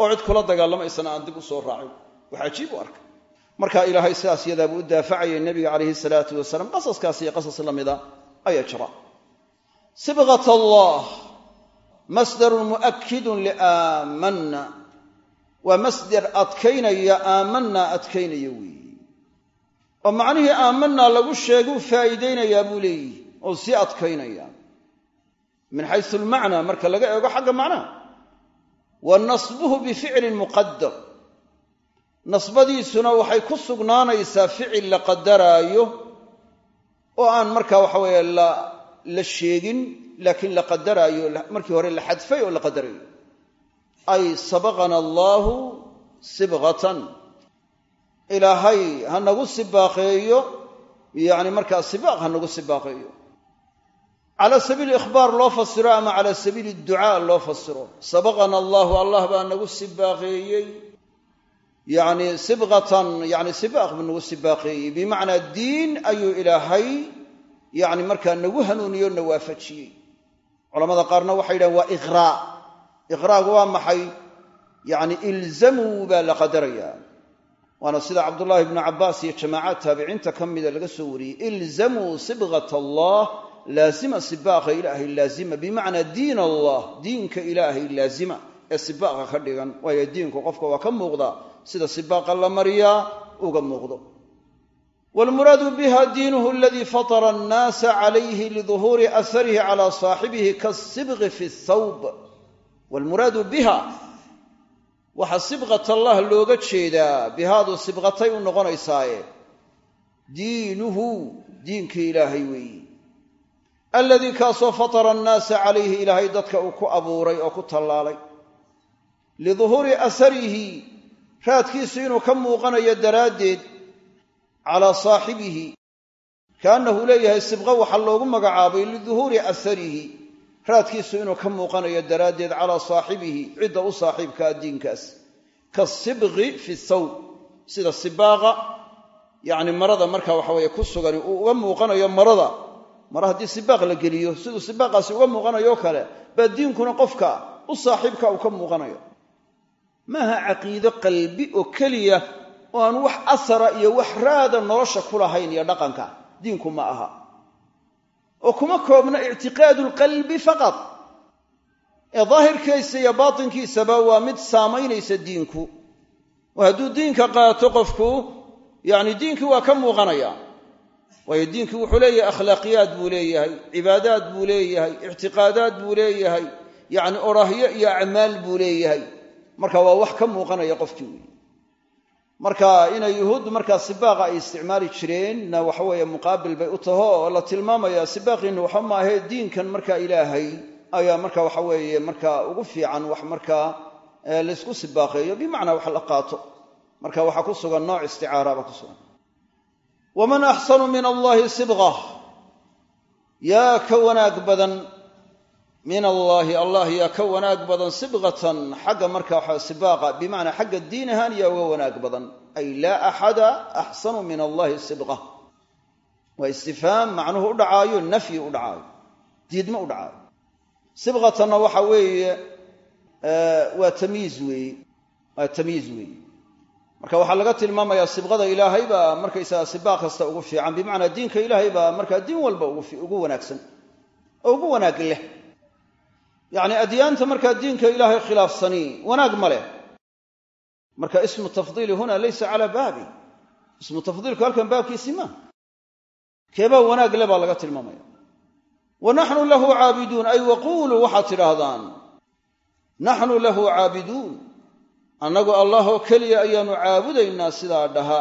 oo cid kula dagaalamaysana aan dib u soo raacin. Wax cajiib u arka. Marka ilaahay sidaas yadaabuu u daafacayay nebiga calayhi salaatu wasalaam qasaskaas iyo qasas la mida ayaa jira. Sibqat allah masdarun mu'akidun liaamanna waa masder adkaynaya aamanna adkaynaya weeye oo macnihii aamanna lagu sheeguu faa'iidaynayaa buu leeyihi oo sii adkaynaya. Min xaysu almacnaa marka laga eego xagga macnaha wa nasbuhu bificlin muqadar nasbadiisuna waxay ku sugnaanaysaa ficil la qadaraayo oo aan markaa waxa weeye la sheegin laakiin la qadaraayo markii hore la xadfay oo la qadarayo ay sabaqana allaahu sibqatan ilaahay ha nagu sibaaqeeyo yacni markaa sibaaq ha nagu sibaaqeeyo cala sabiili ikhbaar loo fasiro ama cala sabiili ducaa loo fasiro? Sabaqana allaahu allah baa nagu sibaaqeeyey yacni sibqatan yani sibaaq buu nagu sibaaqeeyey bimacnaa diin ayuu ilaahay yacni markaa nagu hanuuniyo na waafajiyey. Culamada qaarna waxay yidhahen waa iqraa. Iqraagu waa maxay? Yacni ilzamuu baa la qadarayaa waana sida cabdullaahi ibnu cabbaas iyo jamaacaad taabiciinta ka mida laga soo wariyey ilzamuu sibqat allah laazima sibaaqa ilaahay laazima. Bimacnaa diin allah diinka ilaahay laazima ee sibaaqa ka dhigan waayo diinku qofka waa ka muuqdaa sida sibaaqa la mariyaa uga muuqdo. Waalmuraadu biha diinuhu aladii fatara annaasa calayhi liduhuuri asarihi cala saaxibihi kasibqi fi thawb waxaa sibqat allah looga jeedaa bihaadu sibqatay u noqonaysaaye. Diinuhu diinkii ilaahay weeyi. Aladii kaasoo fatara annaasa calayhi ilaahay dadka uu ku abuuray oo ku tallaalay. Liduhuuri asarihi raadkiisu inuu ka muuqanayo daraaddeed calaa saaxibihi. Kaannahu leeyahay sibqo waxaa loogu magacaabay liduhuuri asarihi raadkiisu inuu ka muuqanayo daraaddeed calaa saaxibihi cidda u saaxiibkaa diinkaas kasibqi fi thawb sida sibaaqa yacni marada marka waxa weeye ku sugan uu uga muuqanayo marada. Mara haddii sibaaq la geliyo siduu sibaaqaasi uga muuqanayo kale baa diinkuna qofka u saaxiibka uu ka muuqanayo. Maaha caqiido qalbi oo keliya oo aan wax asara iyo wax raada nolosha ku lahayn iyo dhaqanka? Diinku ma aha oo kuma koobna ictiqaadu lqalbi faqad ee daahirkiisa iyo baatinkiisaba waa mid saamaynaysa diinku. Oo hadduu diinka qaato qofku yacni diinkii waa ka muuqanaya. Waayo diinkii wuxuu leeyahay akhlaaqiyaad buu leeyahay cibaadaad buu leeyahay ictiqaadaad buu leeyahay yacni orahyo iyo acmaal buu leeyahay. Marka waa wax ka muuqanaya qofkii weyi marka inay yuhuuddu markaa sibaaqa ay isticmaali jireenna waxaweeye muqaabil bay u taho oo la tilmaamaya sibaaqiinna waxa maahe diinkan marka ilaahay ayaa marka waxa weeye marka ugu fiican wax markaa laysku sibaaqeeyo. Bimacnaa wax la qaato. Marka waxaa ku sugan nooc isticaara baa ku sugan. Waman axsanu min allahi sibqa. Yaa ka wanaag badan min allaahi allah yaa ka wanaag badan sibqatan xagga marka waxa sibaaqa bimacnaa xagga diin ahaan yaa uga wanaag badan. Ay laa axada axsanu min allahi sibqa. Waa istifhaam macnuhu u dhacaayo nafyi u dhacaayo diidmo u dhacaayo. Sibqatanna waxa weeye waa tamyiiz weeye waa tamyiiz weeye. Marka waxaa laga tilmaamayaa sibqada ilaahay baa markaysaga sibaaq kasta ugu fiican bimacnaa diinka ilaahay baa markaa diin walba ugu wanaagsan oo ugu wanaag leh yacni adyaanta markaa diinka ilaahay khilaafsani wanaag ma leh. Marka ismu tafdiili huna laysa calaa baabi. Ismu tafdiilku halkan baabkiisii maa keebaa wanaag le baa laga tilmaamaya. Wa naxnu lahu caabiduun ay waquuluu waxaad tidhaahdaan naxnu lahu caabiduun annagu allah oo keliya ayaanu caabudaynaa sidaa dhaha.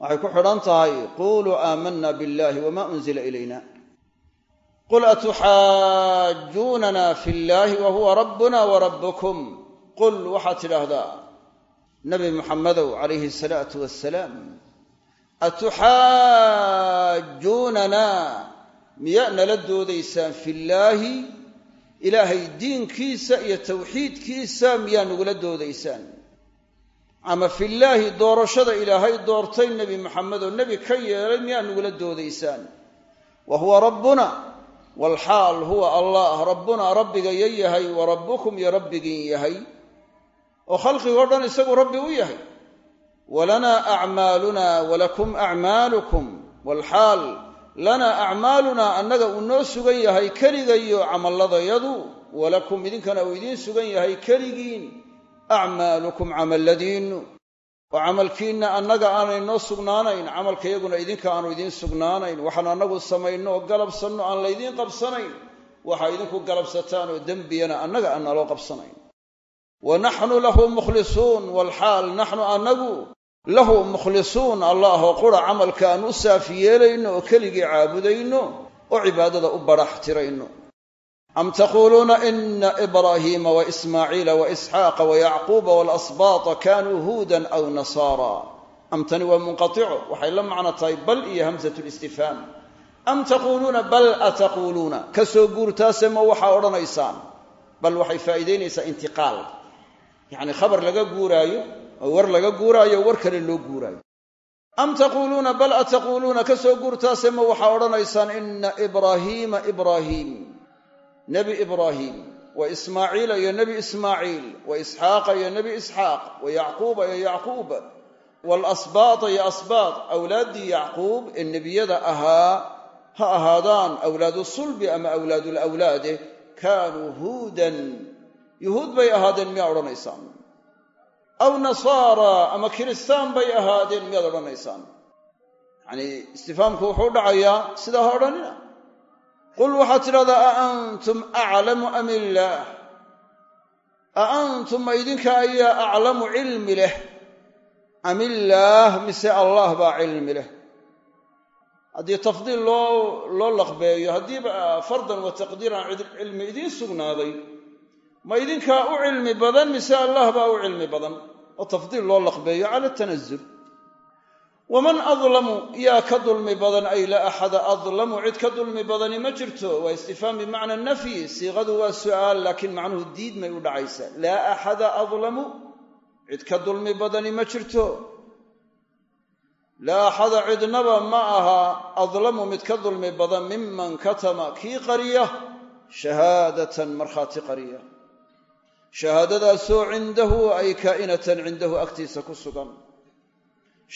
Waxay ku xidhan tahay quuluu aamanna biاllahi wama unzila ilayna qul atuxaajuunana fi llahi wa huwa rabbuna wa rabbukum qul waxaad tidhaahdaa nabi muxamedow calayhi asalaatu wassalaam atuxaajuunana miyaa nala doodaysaan fi llaahi ilaahay diinkiisa iyo tawxiidkiisa miyaa nagula doodaysaan ama fillaahi doorashada ilaahay doortay nebi maxamed oo nebi ka yeelay miyaa nagula doodaysaan wa huwa rabbuna walxaal huwa allah rabbuna rabbigayo yahay wa rabbukum iyo rabbigin yahay oo khalqigoo dhan isagu rabbi u yahay walanaa acmaaluna walakum acmaalukum walxaal lanaa acmaalunaa annaga uu noo sugan yahay keligayo camalladayadu walakum idinkana uu idiin sugan yahay keligiin acmaalukum camalladiinnu oo camalkiinna annaga aanay noo sugnaanayn camalkayaguna idinka aanu idiin sugnaanayn waxaan annagu samayno oo galabsanno aan laydiin qabsanayn waxaa idinku galabsataan oo dembiyana annaga aan naloo qabsanayn. Wa naxnu lahu mukhlisuun walxaal naxnu annagu lahu mukhlisuun allah oo qura camalka aan u saafi yeelayno oo keligii caabudayno oo cibaadada u badhax tirayno am taquuluuna ina ibraahiima wa ismaaciila wa isxaaqa wa yacquuba waalasbaata kaanuu huudan aw nasaara amtani waa munqatico waxay la macno tahay bal iyo hamsat listifhaam am taquuluuna bal ataquuluuna ka soo guurtaase ma waxaa odhanaysaan bal waxay faa'iidaynaysaa intiqaal yacni khabar laga guuraayo oo war laga guuraayo war kale loo guuraayo am taquuluuna bal ataquuluuna ka soo guurtaase ma nebi ibraahiim wa ismaaciila iyo nebi ismaaciil wa isxaaqa iyo nebi isxaaq wa yacquuba iyo yacquub waalasbaata iyo asbaat awlaaddii yacquub ee nebiyada ahaa ha ahaadaan awlaadu sulbi ama awlaadulawlaade kaanuu huudan. Yuhuud bay ahaadeen miyaa odhanaysaan? Aw nasaara ama kiristaan bay ahaadeen miyaad odhanaysaan? Yacnii istifaamku wuxuu dhacayaa sidaa ha odhanina qul waxaad tidhahdaa a antum aclamu am illaah a antum ma idinka ayaa aclamu cilmi leh am illaah mise allah baa cilmi leh haddii tafdiil loo loo laqbeeyo haddiiba fardan wa taqdiiran cilmi idiin sugnaaday ma idinkaa u cilmi badan mise allah baa u cilmi badan oo tafdiil loo laqbeeyo cala tanazul waman adlamu yaa ka dulmi badan ay laa axada adlamu cid ka dulmi badani ma jirto waa istifhaam bimacna nafyi siiqadu waa su'aal laakiin macnuhu diidmay u dhacaysaa laa axada adlamu cid ka dulmi badani ma jirto. Laa axada cidnaba ma aha adlamu mid ka dulmi badan miman katama kii qariya shahaadatan markhaati qariya. Shahaadadaasoo cindahu ay kaa'inatan cindahu agtiisa ku sugan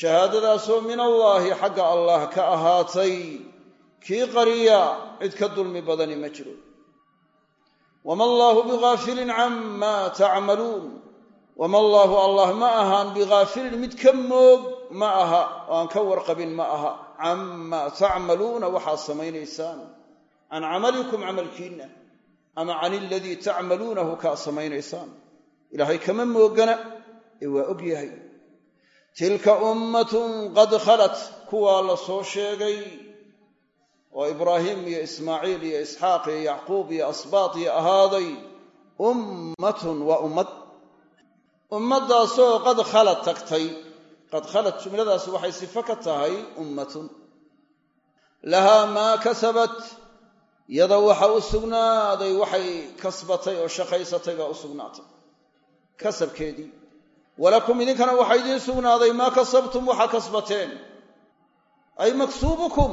shahaadadaasoo min allaahi xagga allah ka ahaatay kii qariya cid ka dulmi badani ma jiro. Wama allaahu bigaafilin camaa tacmaluun. Wama allaahu allah ma ahaan bigaafilin mid ka moog ma aha oo aan ka warqabin ma aha. Camaa tacmaluuna waxaad samaynaysaan. Can camalikum camalkiinna ama can iladii tacmaluunahu kaad samaynaysaan. Ilaahay kama moogana ee waa og yahay tilka ummatun qad khalat kuwaa la soo sheegay oo ibraahim iyo ismaaciil iyo isxaaq iyo yacquub iyo asbaat iyo ahaaday ummatun waa ummad. Ummaddaasoo qad khalad tagtay. Qad khalad jumladaas waxay sifo ka tahay ummatun. Lahaa maa kasabat yada waxa u sugnaaday waxay kasbatay oo shaqaysatay baa u sugnaatay kasabkeedii walakum idinkana waxaa idiin sugnaaday maa kasabtum waxaa kasbateen. Ay maksuubukum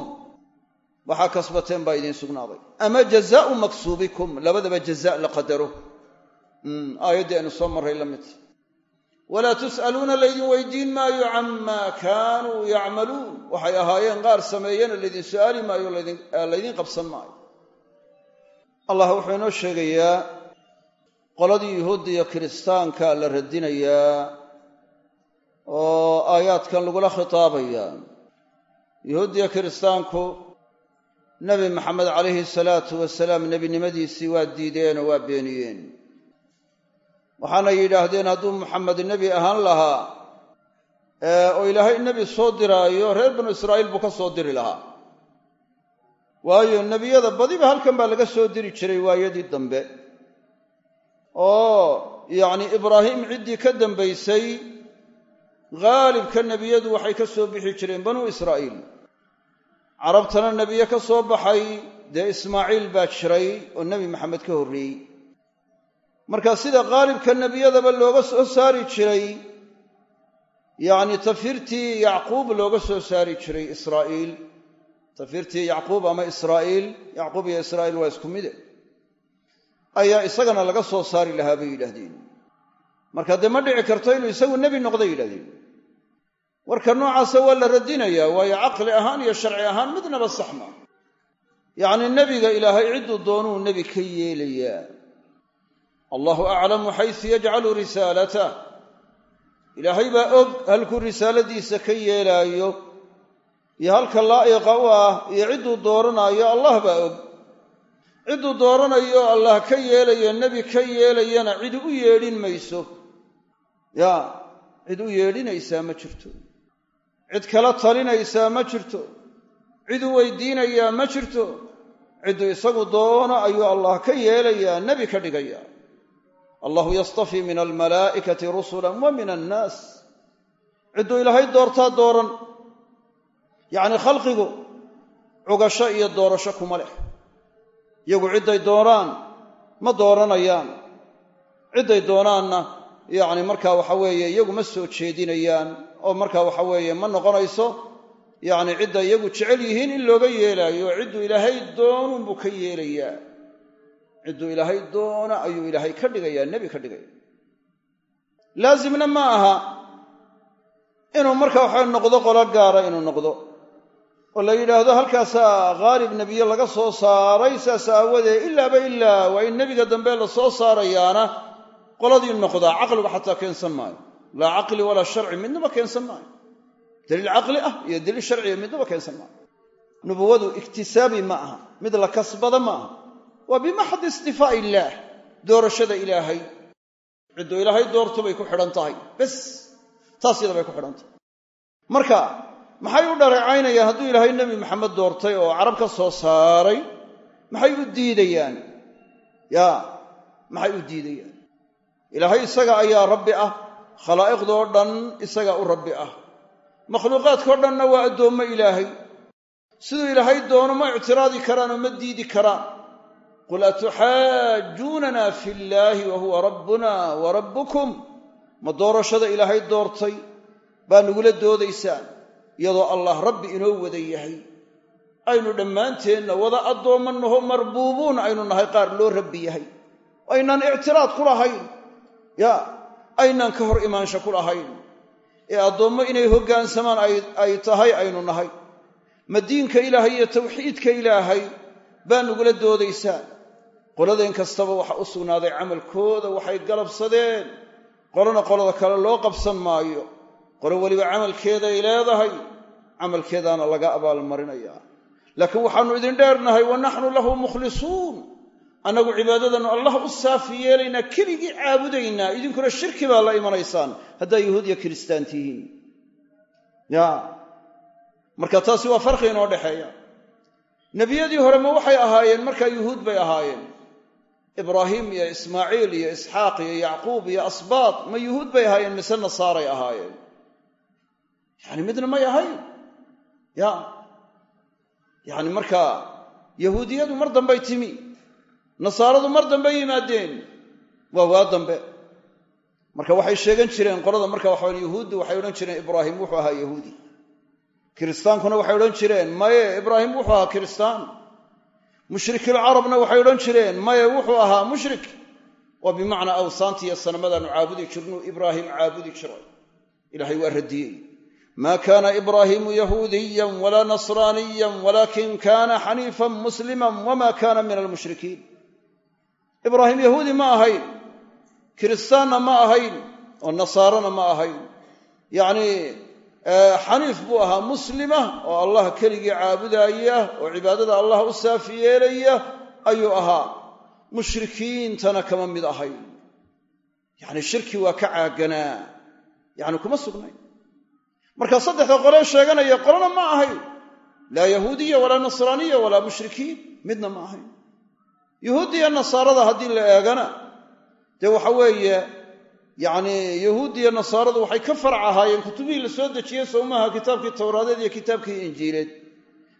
waxaa kasbateen baa idiin sugnaaday. Ama jazaau maksuubikum labadaba jaza la qadaro. Aayaddii aynu soo marray la midta walaa tus'aluuna laydin weydiin maayo camaa kaanuu yacmaluun. Waxay ahaayeen qaar sameeyena laydin su'aali maayo laydin qabsan maayo. Allah wuxuu inoo sheegayaa qoladii yuhuudda iyo kiristaanka la radinayaa oo aayaadkan lagula khitaabaya yuhuuddiyo kiristaanku nebi maxamed calayhi salaatu wasalaam nebinimadiisii waa diideen oo waa beeniyeen. Waxaana yidhaahdeen hadduu maxamed nebi ahaan lahaa oo ilaahay nebi soo diraayo reer banu israa'iil buu ka soo diri lahaa. Waayo nebiyada badiba halkan baa laga soo diri jiray waayadii dambe. Oo yacni ibraahim ciddii ka dambaysay haalibka nebiyadu waxay ka soo bixi jireen banuu israa'iil. Carabtana nebiye ka soo baxay dee ismaaciil baa jiray oo nebi maxamed ka horreeyey. Marka sida qaalibka nebiyadaba looga soo saari jiray yacni tafirtii yacquub looga soo saari jiray israa'iil. Tafirtii yacquub ama israa'iil yacquub iyo israa'iil waa isku mide. Ayaa isagana laga soo saari lahaa bay yidhaahdeen. Marka dee ma dhici karto inuu isagu nebi noqday yidhahdeen warka noocaasa waa la radinayaa waayo caqli ahaan iyo sharci ahaan midnaba sax maa yacni nebiga ilaahay cidduu doonuu nebi ka yeelayaa. Allahu aclamu xaysu yajcalu risaalatah ilaahay baa og halkuu risaaladiisa ka yeelaayo iyo halka laa'iqa u ah iyo cidduu dooranaayo allah baa og. Cidduu dooranayo allah ka yeelayo nebi ka yeelayana cid u yeedhin mayso. Ya cid u yeedhinaysaa ma jirto cid kala talinaysaa ma jirto. Cid u weydiinayaa ma jirto. Cidduu isagu doono ayuu allah ka yeelayaa nebi ka dhigaya allahu yastafii min almalaa'ikati rusulan wa min annaas. Cidduu ilaahay doortaa dooran. Yacni khalqigu cugasho iyo doorasho kuma leh. Iyagu cidday doonaan ma dooranayaan. Cidday doonaanna yacni markaa waxa weeye iyagu ma soo jeedinayaan oo markaa waxa weeye ma noqonayso yacni cidda iyagu jecel yihiin in looga yeelaayo cidduu ilaahay doonuunbuu ka yeelayaa. Cidduu ilaahay doona ayuu ilaahay ka dhigayaa nebi ka dhigaya laasimna ma aha inuu marka waxa noqdo qolo gaara inuu noqdo oo la yidhaahdo halkaasaa khaalib nebiye laga soo saaray saas aawadee ilaaba ilaa waa in nebiga dambe la soo saarayaana qoladii noqdaa caqligu xataa keensan maayo laa caqli walaa sharci midnaba keensan maayo. Daliil caqli ah iyo daliil sharciya midnaba keensan maaha nubuwadu iktisaabi ma aha mid la kasbada ma aha. Waa bimaxdi istifaa'i illaah doorashada ilaahay. Cidduu ilaahay doorto bay ku xidhan tahay bes taas yada bay ku xidhan tahay. Marka maxay u dhaleecaynayaan hadduu ilaahay nebi maxamed doortay oo carab ka soo saaray? Maxay u diidayaan? Yaa maxay u diidayaan? Ilaahay isaga ayaa rabbi ah khalaa'iqdoo dhan isagaa u rabbi ah. Makhluuqaadkao dhanna waa addoommo ilaahay. Siduu ilaahay doono ma ictiraadi karaan oo ma diidi karaan. Qul atuxaajuunana fi illaahi wa huwa rabbuna wa rabbukum. Ma doorashada ilaahay doortay baa nugula doodaysaan iyadoo allah rabbi inoo wada yahay. Aynu dhammaanteenna wada addoommannaho marbuubuun aynu nahay qaar loo rabbi yahay. Aynaan ictiraad ku lahayn. Ya aynaan ka hor imaansho ku lahayn. Ee addoommo inay hoggaansamaan ay tahay aynu nahay. Ma diinka ilaahay iyo tawxiidka ilaahay baa nugula doodaysaan. Qoladeen kastaba waxa u sugnaaday camalkooda waxay galabsadeen. Qolona qolada kale loo qabsan maayo. Qolo weliba camalkeeday leedahay camalkeedaana laga abaalmarinayaa. Laakiin waxaannu idin dheernahay wa naxnu lahu mukhlisuun annagu cibaadadannu allah u saafi yeelaynaa keligii caabudaynaa idinkuna shirki baa la imanaysaan. Haddaa yuhuud iyo kiristaan tihiin. Ya. Marka taasi waa farqi inoo dhexeeya. Nebiyadii hore ma waxay ahaayeen markaa yuhuud bay ahaayeen. Ibraahim iyo ismaaciil iyo isxaaq iyo yacquub iyo asbaat ma yuhuud bay ahaayeen mise nasaaray ahaayeen. Yani midna may ahayn. Ya. Yani markaa yahuudiyadu mar dambay timi nasaaradu mar dambey yimaadeen. Waa waa dambe. Marka waxay sheegan jireen qolada marka waxa yahuuddu waxay odhan jireen ibraahim wuxuu ahaa yahuudi. Kiristaankuna waxay odhan jireen maye ibraahim wuxuu ahaa kiristaan. Mushrikilcarabna waxay odhan jireen maye wuxuu ahaa mushrik. Waa bimacnaa awsaanti iyo sanamadaanu caabudi jirnuu ibraahim caabudi jiray ilaahay waa radiyey. Ma kana ibraahimu yahuudiyan walaa nasraaniyan walakin kana xaniifan musliman wama kana min almushrikiin ibraahim yahuudi ma ahayn. Kiristaanna ma ahayn. Oo nasaarana ma ahayn. Yacnii xaniif buu ahaa muslima oo allah keligii caabudaaya oo cibaadada allah u saafi yeelaya ayuu ahaa. Mushrikiintana kama mid ahayn. Yacni shirki waa ka caaganaa yacni kuma sugnayn. Marka saddexda qolee sheeganaya qolona ma ahayn. Laa yahuudiya walaa nasraaniya walaa mushrikiin midna ma ahayn yuhuuddiya nasaarada haddii la eegana dee waxa weeye yacnii yahuuddiya nasaaradu waxay ka farac ahaayeen kutubihii la soo dejiyey sowmaha kitaabkii towraadeed iyo kitaabkii injiileed.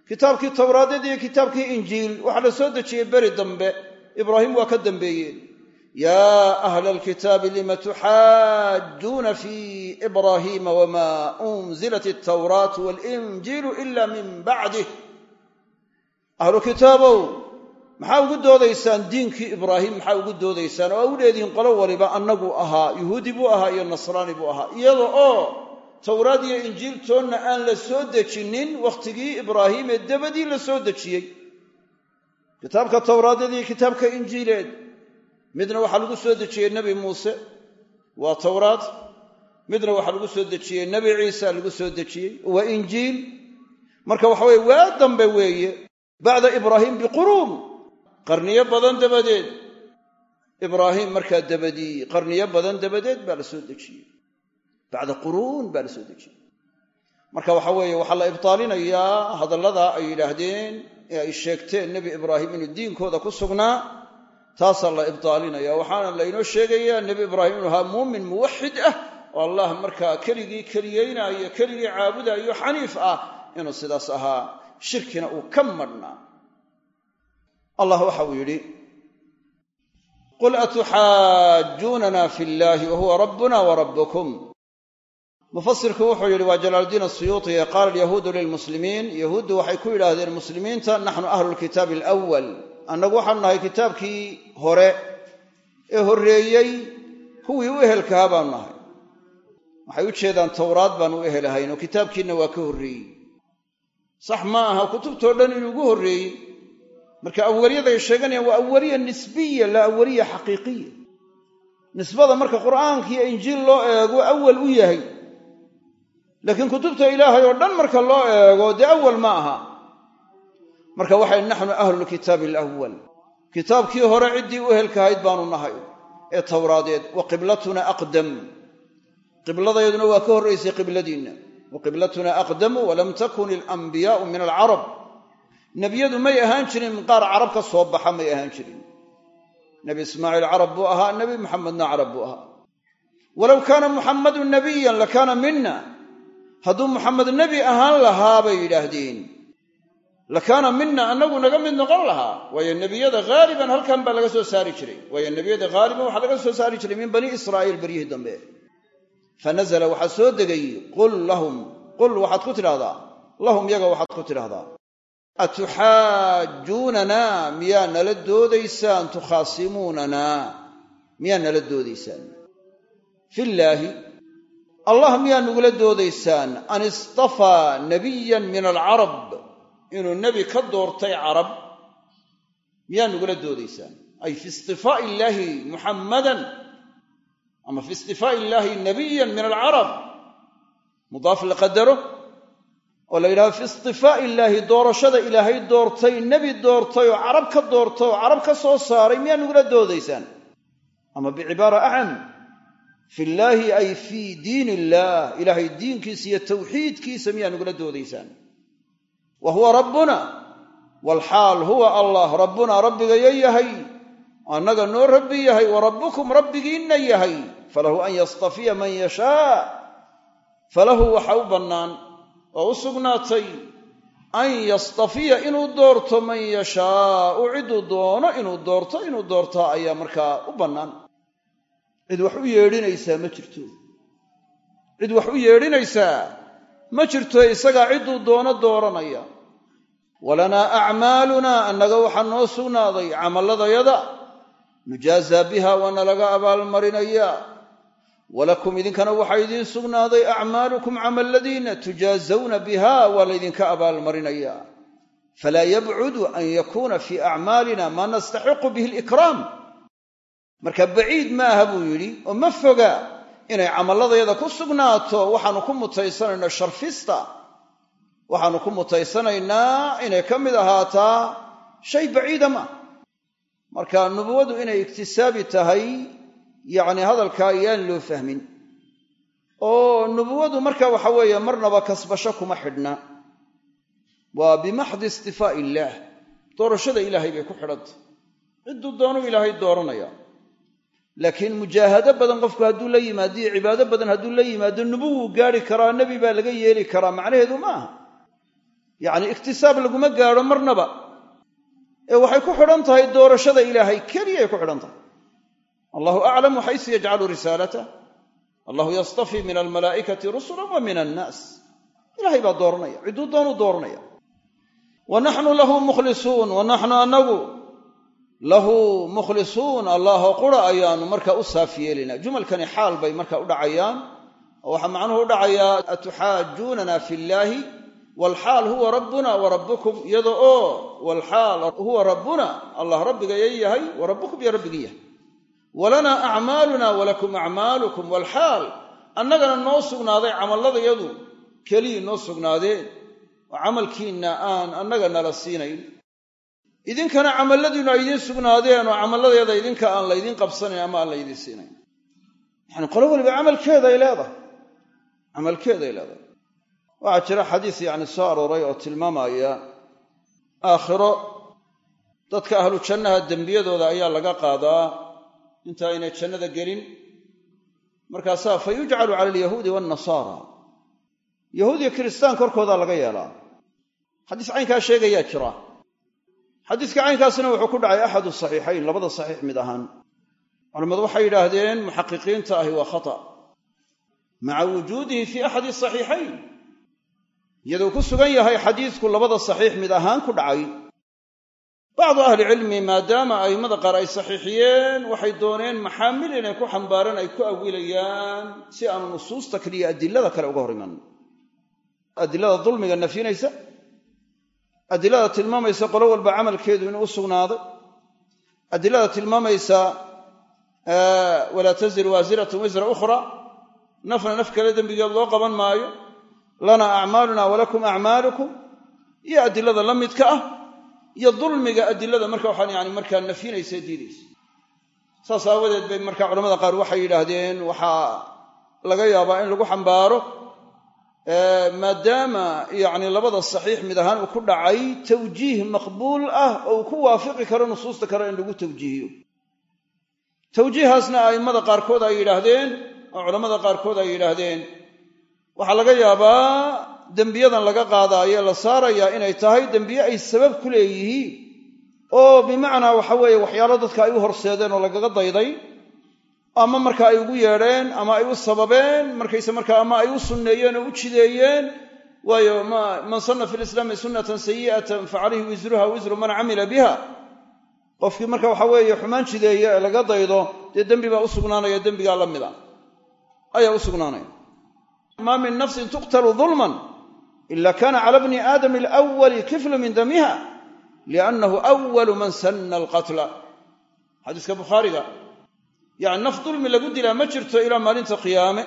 Kitaabkii towraadeed iyo kitaabkii injiil waxaa la soo dejiyey beri dambe ibraahim waa ka dambeeyeen. Yaa ahla alkitaabi lima tuxaajuuna fi ibraahiima wama unzilat altawraatu walinjiilu ila min bacdih ahlu kitaabow maxaa ugu doodaysaan diinkii ibraahim? Maxaa ugu doodaysaan? Oo a u leedihiin qolo waliba annagu ahaa yuhuudi buu ahaa iyo nasraani buu ahaa. Iyada oo towraad iyo injiil toonna aan la soo dejinin wakhtigii ibraahim ee dabadii la soo dejiyey. Kitaabka towraadeed iyo kitaabka injiileed. Midna waxaa lagu soo dejiyey nebi muuse waa towraad midna waxaa lagu soo dejiyey nebi ciisa lagu soo dejiyey waa injiil. Marka waxa weye waa dambe weeye bacda ibraahim biquruun qarniyo badan dabadeed. Ibraahim markaa dabadii qarniyo badan dabadeed baa la soo dejiyey. Bacda quruun baa la soo dejiyey. Marka waxa weeye waxaa la ibtaalinayaa hadallada ay yidhaahdeen ee ay sheegteen nebi ibraahim inuu diinkooda ku sugnaa taasaa la ibtaalinaya waxaana laynoo sheegayaa nebi ibraahim inuu ahaa muumin muwaxid ah oo allah markaa keligii keliyeynaayo keligii caabudaayo xaniif ah inuu sidaas ahaa shirkina uu ka madhnaa allah waxa uu yidhi qul atuxaajuunana fi llahi wa huwa rabbuna wa rabbukum. Mufasirku wuxuu yidhi waa jalaaldiin asuyuuti ee qaala alyahuudu lilmuslimiin. Yahuuddu waxay ku yidhaahdeen muslimiinta naxnu ahlu lkitaabi alawal annagu waxaanu nahay kitaabkii hore ee horreeyey kuwii u ehelkahaa baanu nahay. Waxay u jeedaan towraad baan u ehelahayn oo kitaabkiinna waa ka horreeyey. Sax ma aha kutubtoo dhan inuu ugu horreeyey marka awaliyaday sheeganayaan waa awaliya nisbiya laa awaliya xaqiiqiya. Nisbada marka qur'aanka iyo injiil loo eego awal u yahay. Laakiin kutubta ilaahay oo dhan marka loo eego dee awal ma aha. Marka waxay naxnu ahlulkitaabi alawal kitaabkii hore ciddii u ehelkahayd baanu nahay ee towraadeed wa qiblatuna aqdam. Qibladayaduna waa ka horraysay qibladiinna. Wa qiblatuna aqdamu walam takun ilanbiyaau min alcarab nebiyadu may ahaan jirin qaar carab ka soo baxa may ahaan jirin. Nebi ismaaciil carab buu ahaa nebi maxamedna carab buu ahaa. Walow kaana muxammadun nabiyan lakaana mina hadduu muxamed nebi ahaan lahaa bay yidhaahdeen. Lakaana mina annagu naga mid noqon lahaa. Waayo nebiyada haaliban halkan baa laga soo saari jiray. Waayo nebiyada haaliban waxaa laga soo saari jiray min bani israa'iil beryihii dambe. Fa nazla waxaa soo degay qul lahum. Qul waxaad ku tidhahdaa lahum yaga waxaad ku tidhahdaa atuxaajuunana miyaa nala doodaysaan tukhaasimuunana miyaa nala doodaysaan fillaahi allah miyaa nugula doodaysaan an istafaa nabiyan min alcarab inuu nebi ka doortay carab miyaa nugula doodaysaan ay fi istifaa'i illaahi muxammadan ama fi istifaa'i illaahi nabiyan min alcarab mudaaf la oo la yidhahdo fi istifaa'i illaahi doorashada ilaahay doortay nebi doortay oo carab ka doortay oo carab ka soo saaray miyaa nugula doodaysaan? Ama bicibaara fi llaahi ay fii diin illaah ilaahay diinkiisa iyo tawxiidkiisa miyaa nugula doodaysaan? Wa huwa rabbuna walxaal huwa allah rabbunaa rabbigayo yahay annaga noo rabbi yahay wa rabbukum rabbigiinna yahay falahu an yastafiya man yashaa falahu waxa u bannaan oo u sugnaatay an yastafiya inuu doorto man yashaau ciduu doono inuu doorto inuu doortaa ayaa markaa u bannaan. Cid wax u yeedhinaysaa ma jirto. Cid wax u yeedhinaysaa ma jirto isagaa cidduu doono dooranaya. Walanaa acmaalunaa annaga waxaa noo sugnaaday camalladayada. Nujaazaa biha waana laga abaalmarinayaa walakum idinkana waxaa idiin sugnaaday acmaalukum camalladiinna tujaazawna biha waa laydinka abaalmarinayaa falaa yabcudu an yakuuna fii acmaalina maa nastaxiqu bihi alikraam. Marka baciid ma aha buu yidhi oo ma foga inay camalladayada ku sugnaato waxaanu ku mutaysanayno sharfista. Waxaanu ku mutaysanaynaa inay ka mid ahaataa shay baciida ma marka nubuwadu inay iktisaabi tahay yacni hadalkaa yaan loo fahmin. Oo nubuwadu marka waxa weeye marnaba kasbasho kuma xidhna. Waa bimaxdi istifaa'i illaah doorashada ilaahay bay ku xidhantay cidduu doonuu ilaahay dooranaya. Laakiin mujaahado badan qofku hadduu la yimaado iyo cibaado badan hadduu la yimaado nubuwuu gaari karaa nebi baa laga yeeli karaa macnaheedu ma aha. Yacni iktisaab laguma gaadho marnaba ee waxay ku xidhan tahay doorashada ilaahay keliyay ku xidhan tahay allahu aclamu xaysu yajcalu risaalatah allahu yastafii min almalaa'ikati rusula wa min annaas ilahay baa dooranaya cidduu doonuu dooranaya wa naxnu lahu mukhlisuun wa naxnu annagu lahu mukhlisuun. Allaahoo qura ayaanu marka u saaf yeelinaa jumalkani xaal bay marka u dhacayaan. Oo waxaa macnuhu u dhacayaa atuxaajuunana fi llaahi walxaal huwa rabbuna wa rabbukum. Iyada oo walxaal huwa rabbuna allah rabbigaya yahay wa rabbukum iyo walanaa acmaaluna walakum acmaalukum walxaal. Annagana noo sugnaaday camalladayadu keliyii noo sugnaadeen. Oo camalkiinna aan annaga nala siinayn. Idinkana camalladiinnu ay idiin sugnaadeen oo camalladeeda idinka aan laydiin qabsanayn ama aan laydiin siinayn. Yani qolo waliba camalkeeday leedahay. Camalkeeday leedahay. Waxaa jira xadiis yacni soo arooray oo tilmaamaya aakhiro dadka ahlu jannaha dembiyadooda ayaa laga qaadaa inta aynay jannada gelin. Markaasaa fa yujcalu cala alyahuudi waannasaara yahuud iyo kiristaan korkoodaa laga yeelaa. Xadiis caynkaa sheegayaa jira. Xadiiska caynkaasina wuxuu ku dhacay axadu saxiixayn labada saxiix mid ahaan. Culammadu waxay yidhaahdeen muxaqiqiinta ahi waa khata. Maca wujuudihi fii axadi saxiixayn. Iyaduu ku sugan yahay xadiisku labada saxiix mid ahaan ku dhacay bacdu ahlicilmi maadaama a'immada qaar ay saxiixiyeen waxay dooneen maxaamil inay ku xambaareen ay ku awilayaan si aanu nusuusta kaliya adilada kale uga hor iman adilada dulmiga nafyinaysa adilada tilmaamaysa qolo walba camalkeedu inuu u sugnaaday adilada tilmaamaysa walaa taziru waasiratun wisra ukhra nafna naf kale dembigeed loo qaban maayo lanaa acmaaluna walakum acmaalukum iyo adilada la midka ah iyo dulmiga adilada marka waxaan yani markaa nafyinaysa diidaysa saas aawadeed bay marka culamada qaar waxay yidhaahdeen waxaa laga yaabaa in lagu xambaaro maadaama yani labada saxiix mid ahaan uu ku dhacay tawjiih maqbuul ah oo uu ku waafiqi karo nusuusta kale in lagu tawjiihiyo. Tawjiihaasna a'immada qaarkood ay yidhaahdeen oo culammada qaarkood ay yidhaahdeen waxaa laga yaabaa dembiyadan laga qaadaayo la saarayaa inay tahay dembiye ay sabab ku leeyihiin oo bimacnaa waxa weeye waxyaalo dadka ay u horseedeen oo lagaga dayday ama marka ay ugu yeedheen ama ay u sababeen markayse markaa ama ay u sunneeyeen oo u jideeyeen waayo man sanna fi lislaami sunnatan sayi'atan fa calayhi wisruha wisru man camila biha. Qofkii marka waxa weeye xumaan jideeye ee laga daydo dee dembi baa u sugnaanaya dembigaa la mid a ayaa u sugnaanaya. Maa min nafsin tuqtalu dulman ila kana cala bni aadami alawali kiflu min damiha liannahu awalu man sanna alqatla xadiiska bukhaariga yacni naf dulmi lagu dilaa ma jirto ilaa maalinta qiyaame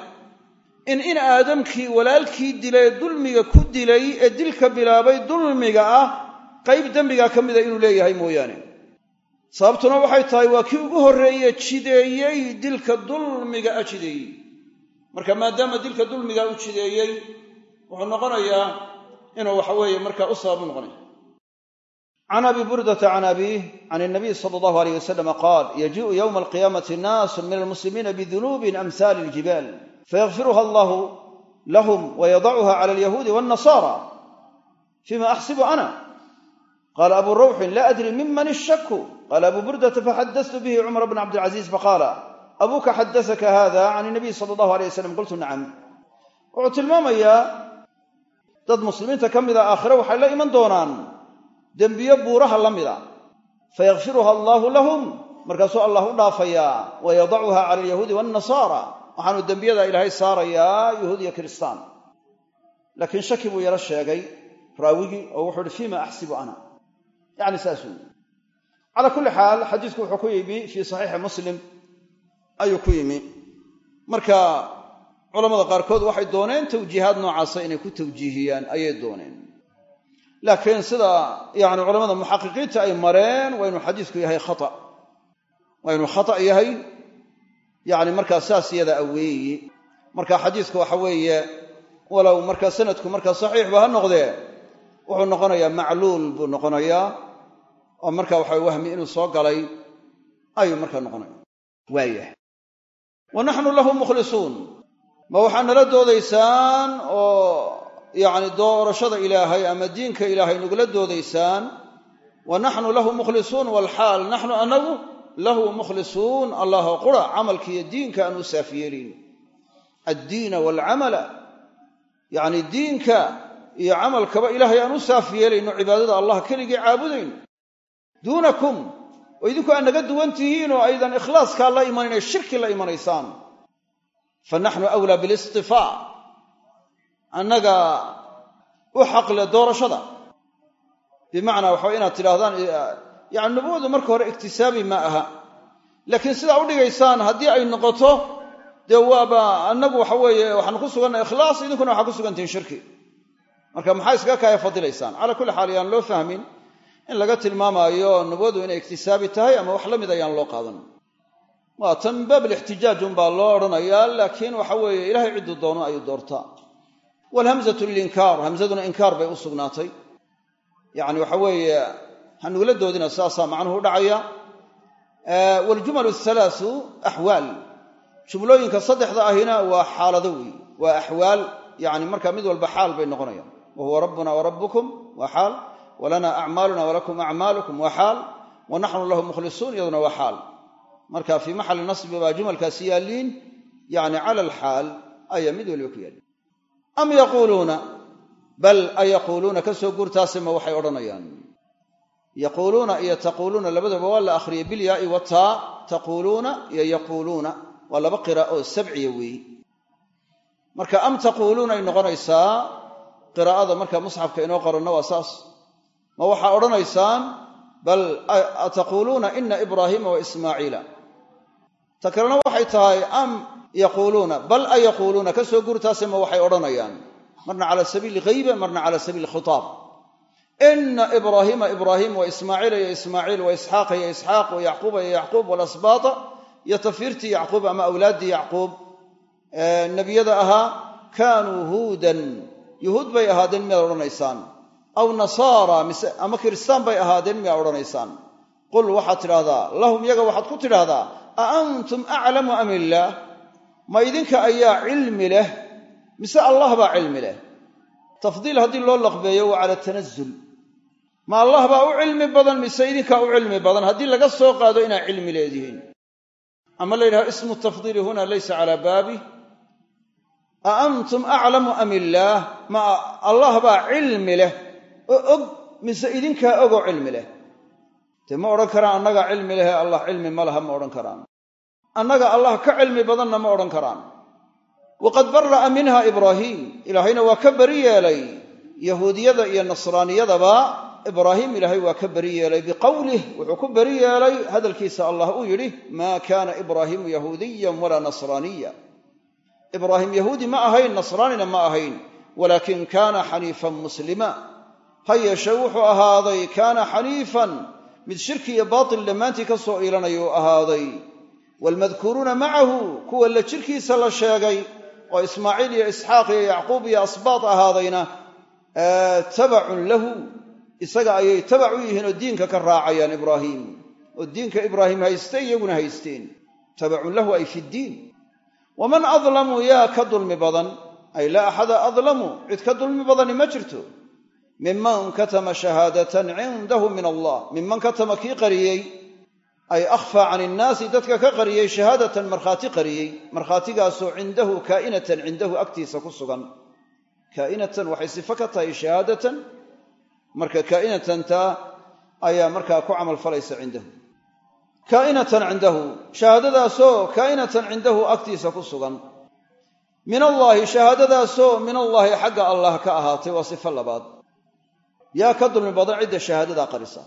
in in aadamkii walaalkii dilay ee dulmiga ku dilay ee dilka bilaabay dulmiga ah qayb dembigaa ka mida inuu leeyahay mooyaane sababtuna waxay tahay waa kii ugu horreeye jideeyey dilka dulmiga a jideeyey marka maadaama dilka dulmiga u jideeyey wuxuu noqonayaa inuu waxa weeye markaa u sababu noqonaya. Can abi burdata can abiih can nabiy sala allahu alayh wasalam qaal yajii'u yowma alqiyaamati naasun min almuslimiina bidunuubin amhaali iljibaal fayakfiruha allahu lahum wayadacuha cala alyahuudi walnasara fima axsibu ana? Qaala abu rawxin la adri miman ishaku qaala abu burdata faxadastu bihi? Cumar bn cabdilcaziiz faqaala abuuka xadasaka hada can nabiy sala allahu alay wasalam qultu nacam wuxuu tilmaamayaa dad muslimiinta ka mida aakhire waxay la iman doonaan dembiyo buuraha la mida fayakfiruha allaahu lahum markaasuu allah u dhaafayaa wa yadacuha cala alyahuudi waannasaara waxaanu dembiyada ilaahay saarayaa yahuud iyo kiristaan. Laakiin shaki buu yaro sheegay raawigii oo wuxuu uhi fiima axsibu ana? Yacni saasuu yii calaa kulli xaal xadiisku wuxuu ku yimi fii saxiixi muslim. Ayuu ku yimi. Marka culamada qaarkood waxay dooneen tawjiihaad noocaasa inay ku tawjiihiyaan ayay dooneen. Laakiin sida yani culamada muxaqiqiinta ay mareen waa inuu xadiisku yahay khata. Waa inuu khata yahay yani markaa saas yada aweeyi. Marka xadiisku waxa weeye walow markaa sanadku markaa saxiixba ha noqdee wuxuu noqonayaa macluul buu noqonayaa oo marka waxa wahmi inuu soo galay ayuu markaa noqonaya waayah wa naxnu lahu mukhlisuun ma waxaa nala doodaysaan oo yacni doorashada ilaahay ama diinka ilaahay nagula doodaysaan wa naxnu lahu mukhlisuun walxaal naxnu anagu lahu mukhlisuun allahoo qura camalkiiyo diinka aan u saaf yeelin addiina waalcamala yacni diinka iyo camalkaba ilaahay aan u saaf yeelayno cibaadada allah keligii caabudayno duunakum oo idinku aad naga duwan tihiin oo aydan ikhlaaskaa la imanayna shirki la imanaysaan fa naxnu awlaa bilistifaa annaga u xaqle doorashada bimacnaa waxaa inaad tidhaahdaan yani nubuwadu marka hore iktisaabi ma aha laakiin sidaa u dhigaysaan haddii ay noqoto dee waaba annagu waxa weeye waxaanu ku suganna ikhlaas idinkuna waxaa ku sugantihiin shirki marka maxaa iskaga kaaya fadilaysaan calaa kulli xaal yaan loo fahmin in laga tilmaamaayo nubuwadu inay iktisaabi tahay ama wax la ayaan loo qaadan waa tan baab alixtijaaj unbaa loo odhanayaa laakiin waxa weeye ilahay cidduu doono ayuu doortaa. Walhamzatu lilinkaar hamzaduna inkaar bay u sugnaatay. Yacni waxa weeye hanugula doodina saasaa macnuhu u dhacaya waaljumal ahalaasu axwaal jumlooyinka saddexda ahina waa xaalado weeye waa axwaal yani marka mid walba xaal bay noqonayaan. Wa huwa rabbuna wa rabbukum waa xaal. Walana acmaaluna walakum acmaalukum waa xaal. Wa naxnu lahu mukhlisuun iyaduna waa xaal marka fii maxali nasbi baa jumalkaasi yaalliin yani cala alxaal ayaa mid waliba ku yaallin am yaquuluuna? Bal a yaquuluuna ka soo guurtaasima waxay odhanayaan. Yaquuluuna iyo taquuluuna labadaba waa la akhriyay bilyaai wataa taquuluuna iyo yaquuluuna waa laba qira oo sabciya weeyi. Marka am taquuluuna ay noqonaysaa qiraa'ada marka musxafka inoo qoranna waa saas. Ma waxaa odhanaysaan bal ataquuluuna ina ibraahiima wa ismaaciila ta kalena waxay tahay am yaquuluuna bal a yaquuluuna ka soo guurtaasima waxay odhanayaan. Marna cala sabiili hayba marna cala sabiili khitaab. Ina ibraahiima ibraahim wa ismaaciila iyo ismaaciil wa isxaaqa iyo isxaaq wa yacquuba yacquub walasbaata iyo yacquub ama awlaaddii yacquub. Nebiyada ahaa kaanuu huudan. Yuhuud bay ahaadeen miyaad odhanaysaan. Aw nasaara mise ama kiristaan bay ahaadeen miyaad odhanaysaan. Qul waxaad tidhahdaa lahum yaga waxaad ku tidhaahdaa a antum aclamu am illaah ma idinka ayaa cilmi leh mise allah baa cilmi leh tafdiil haddii loo laqbeeyo waa cala tanazul ma allah baa u cilmi badan mise idinkaa u cilmi badan haddii laga soo qaado inaa cilmi leedihiin ama la yidhaho ismu tafdiili huna laysa calaa baabi a antum aclamu am illaah ma allah baa cilmi leh oo og mise idinkaa ogoo cilmi leh dee ma odhan karaan annagaa cilmi lehe allah cilmi ma laha ma odhan karaan. Annaga allah ka cilmi badanna ma odhan karaan. Waqad bara'a minha ibraahiim ilaahayna waa ka beri yeelay. Yahuudiyada iyo nasraaniyadaba ibraahim ilaahay waa ka beri yeelay biqowlih wuxuu ku beri yeelay hadalkiisa allah uu yidhi maa kaana ibraahiimu yahuudiyan walaa nasraaniya ibraahim yahuudi ma ahayn nasraanina ma ahayn. Walaakin kaana xaniifan muslima. Ha yeeshe wuxuu ahaaday kaana xaniifan mid shirki iyo baatil dhammaantii ka soo iilanayuu ahaaday. Waalmadkuuruuna macahu kuwa la jirkiisa la sheegay oo ismaaciil iyo isxaaq iyo yacquub iyo asbaat ahaadayna tabacun lahu. Isaga ayay tabac u yihiin oo diinka ka raacayaan ibraahim. Oo diinka ibraahim haystay iyaguna haysteen. Tabacun lahu ay fi ddiin waman adlamu yaa ka dulmi badan? Ay laa axada adlamu cid ka dulmi badani ma jirto minman katama shahaadatan cindahu min allah. Minman katama kii qariyey ay akhfaa can innaasi dadka ka qariyey shahaadatan markhaati qariyey. Markhaatigaasoo cindahu kaa'inatan cindahu agtiisa ku sugan. Kaa'inatan waxay sifo ka tahay shahaadatan marka kaa'inatantaa ayaa markaa ku camal falaysa cindahu kaa'inatan cindahu shahaadadaasoo kaa'inatan cindahu agtiisa ku sugan. Min allaahi shahaadadaasoo min allaahi xagga allah ka ahaatay waa sifo labaad yaa ka dulmi badan cidda shahaadadaa qarisa.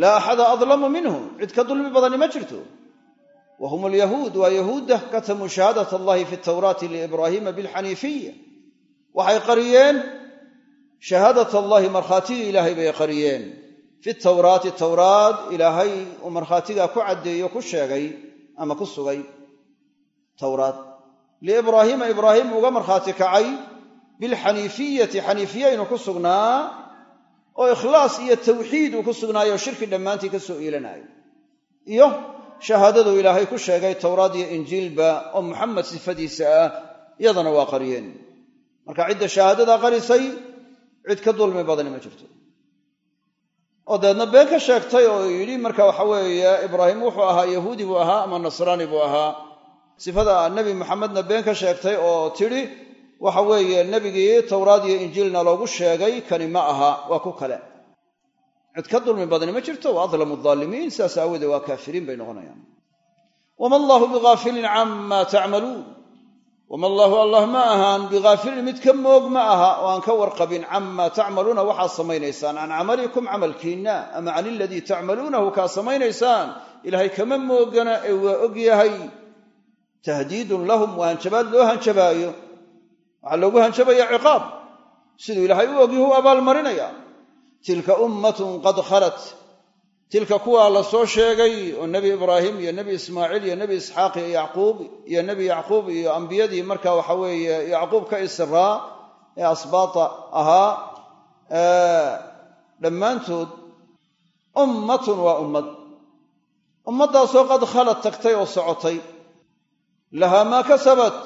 Laa axada adlamu minhu cid ka dulmi badani ma jirto. Wa hum alyahuud waa yahuudda katamuu shahaadat allahi fi tawraati liibraahiima bilxaniifiya waxay qariyeen shahaadat allahi markhaatigii ilaahay bay qariyeen. Fi tawraati tawraad ilaahay uu markhaatigaa ku caddeeyo ku sheegay ama ku sugay. Tawraad. Liibraahiima ibraahim uga markhaati kacay bilxaniifiyati xaniifiya inuu ku sugnaa oo ikhlaas iyo tawxiid uu ku sugnaayo shirki dhammaantii ka soo iilanaayo. Iyo shahaadaduu ilaahay ku sheegay towraad iyo injiilba oo muxamed sifadiisa ah iyadana waa qariyeen. Marka cidda shahaadadaa qarisay cid ka dulmi badani ma jirto. Oo dabeedna been ka sheegtay oo yidhi marka waxa weeye ibraahim wuxuu ahaa yahuudi buu ahaa ama nasraani buu ahaa. Sifada nebi maxamedna been ka sheegtay oo tidhi waxa weeye nebigii towraad iyo injiilna loogu sheegay kani ma aha waa ku kale. Cid ka dulmi badani ma jirto wa adlamu aalimiin sidaas aawoodee waa kaafiriin bay noqonayaan. Wama allaahu bigaafilin cama tacmaluun wama allaahu allah ma ahaan bigaafilin mid ka moog ma aha oo aan ka warqabin cama tacmaluuna waxaad samaynaysaan can camalikum camalkiinna ama can iladii tacmaluunahu kaa samaynaysaan. Ilaahay kama moogana ee waa og yahay. Tahdiidun lahum waa hanjabaad loo hanjabaayo waxaa loogu hanjabaya ciqaab. Siduu ilaahay u ogyahu u abaalmarinaya tilka ummatun qad khalat. Tilka kuwaa la soo sheegay oo nebi ibraahim iyo nebi ismaaciil iyo nebi isxaaq iyo yacquub iyo nebi yacquub iyo ambiyadii marka waxa weeye yacquub ka israa ee asbaata ahaa dhammaantood ummatun waa ummad. Ummaddaasoo qad khalad tagtay oo socotay. Lahaa maa kasabat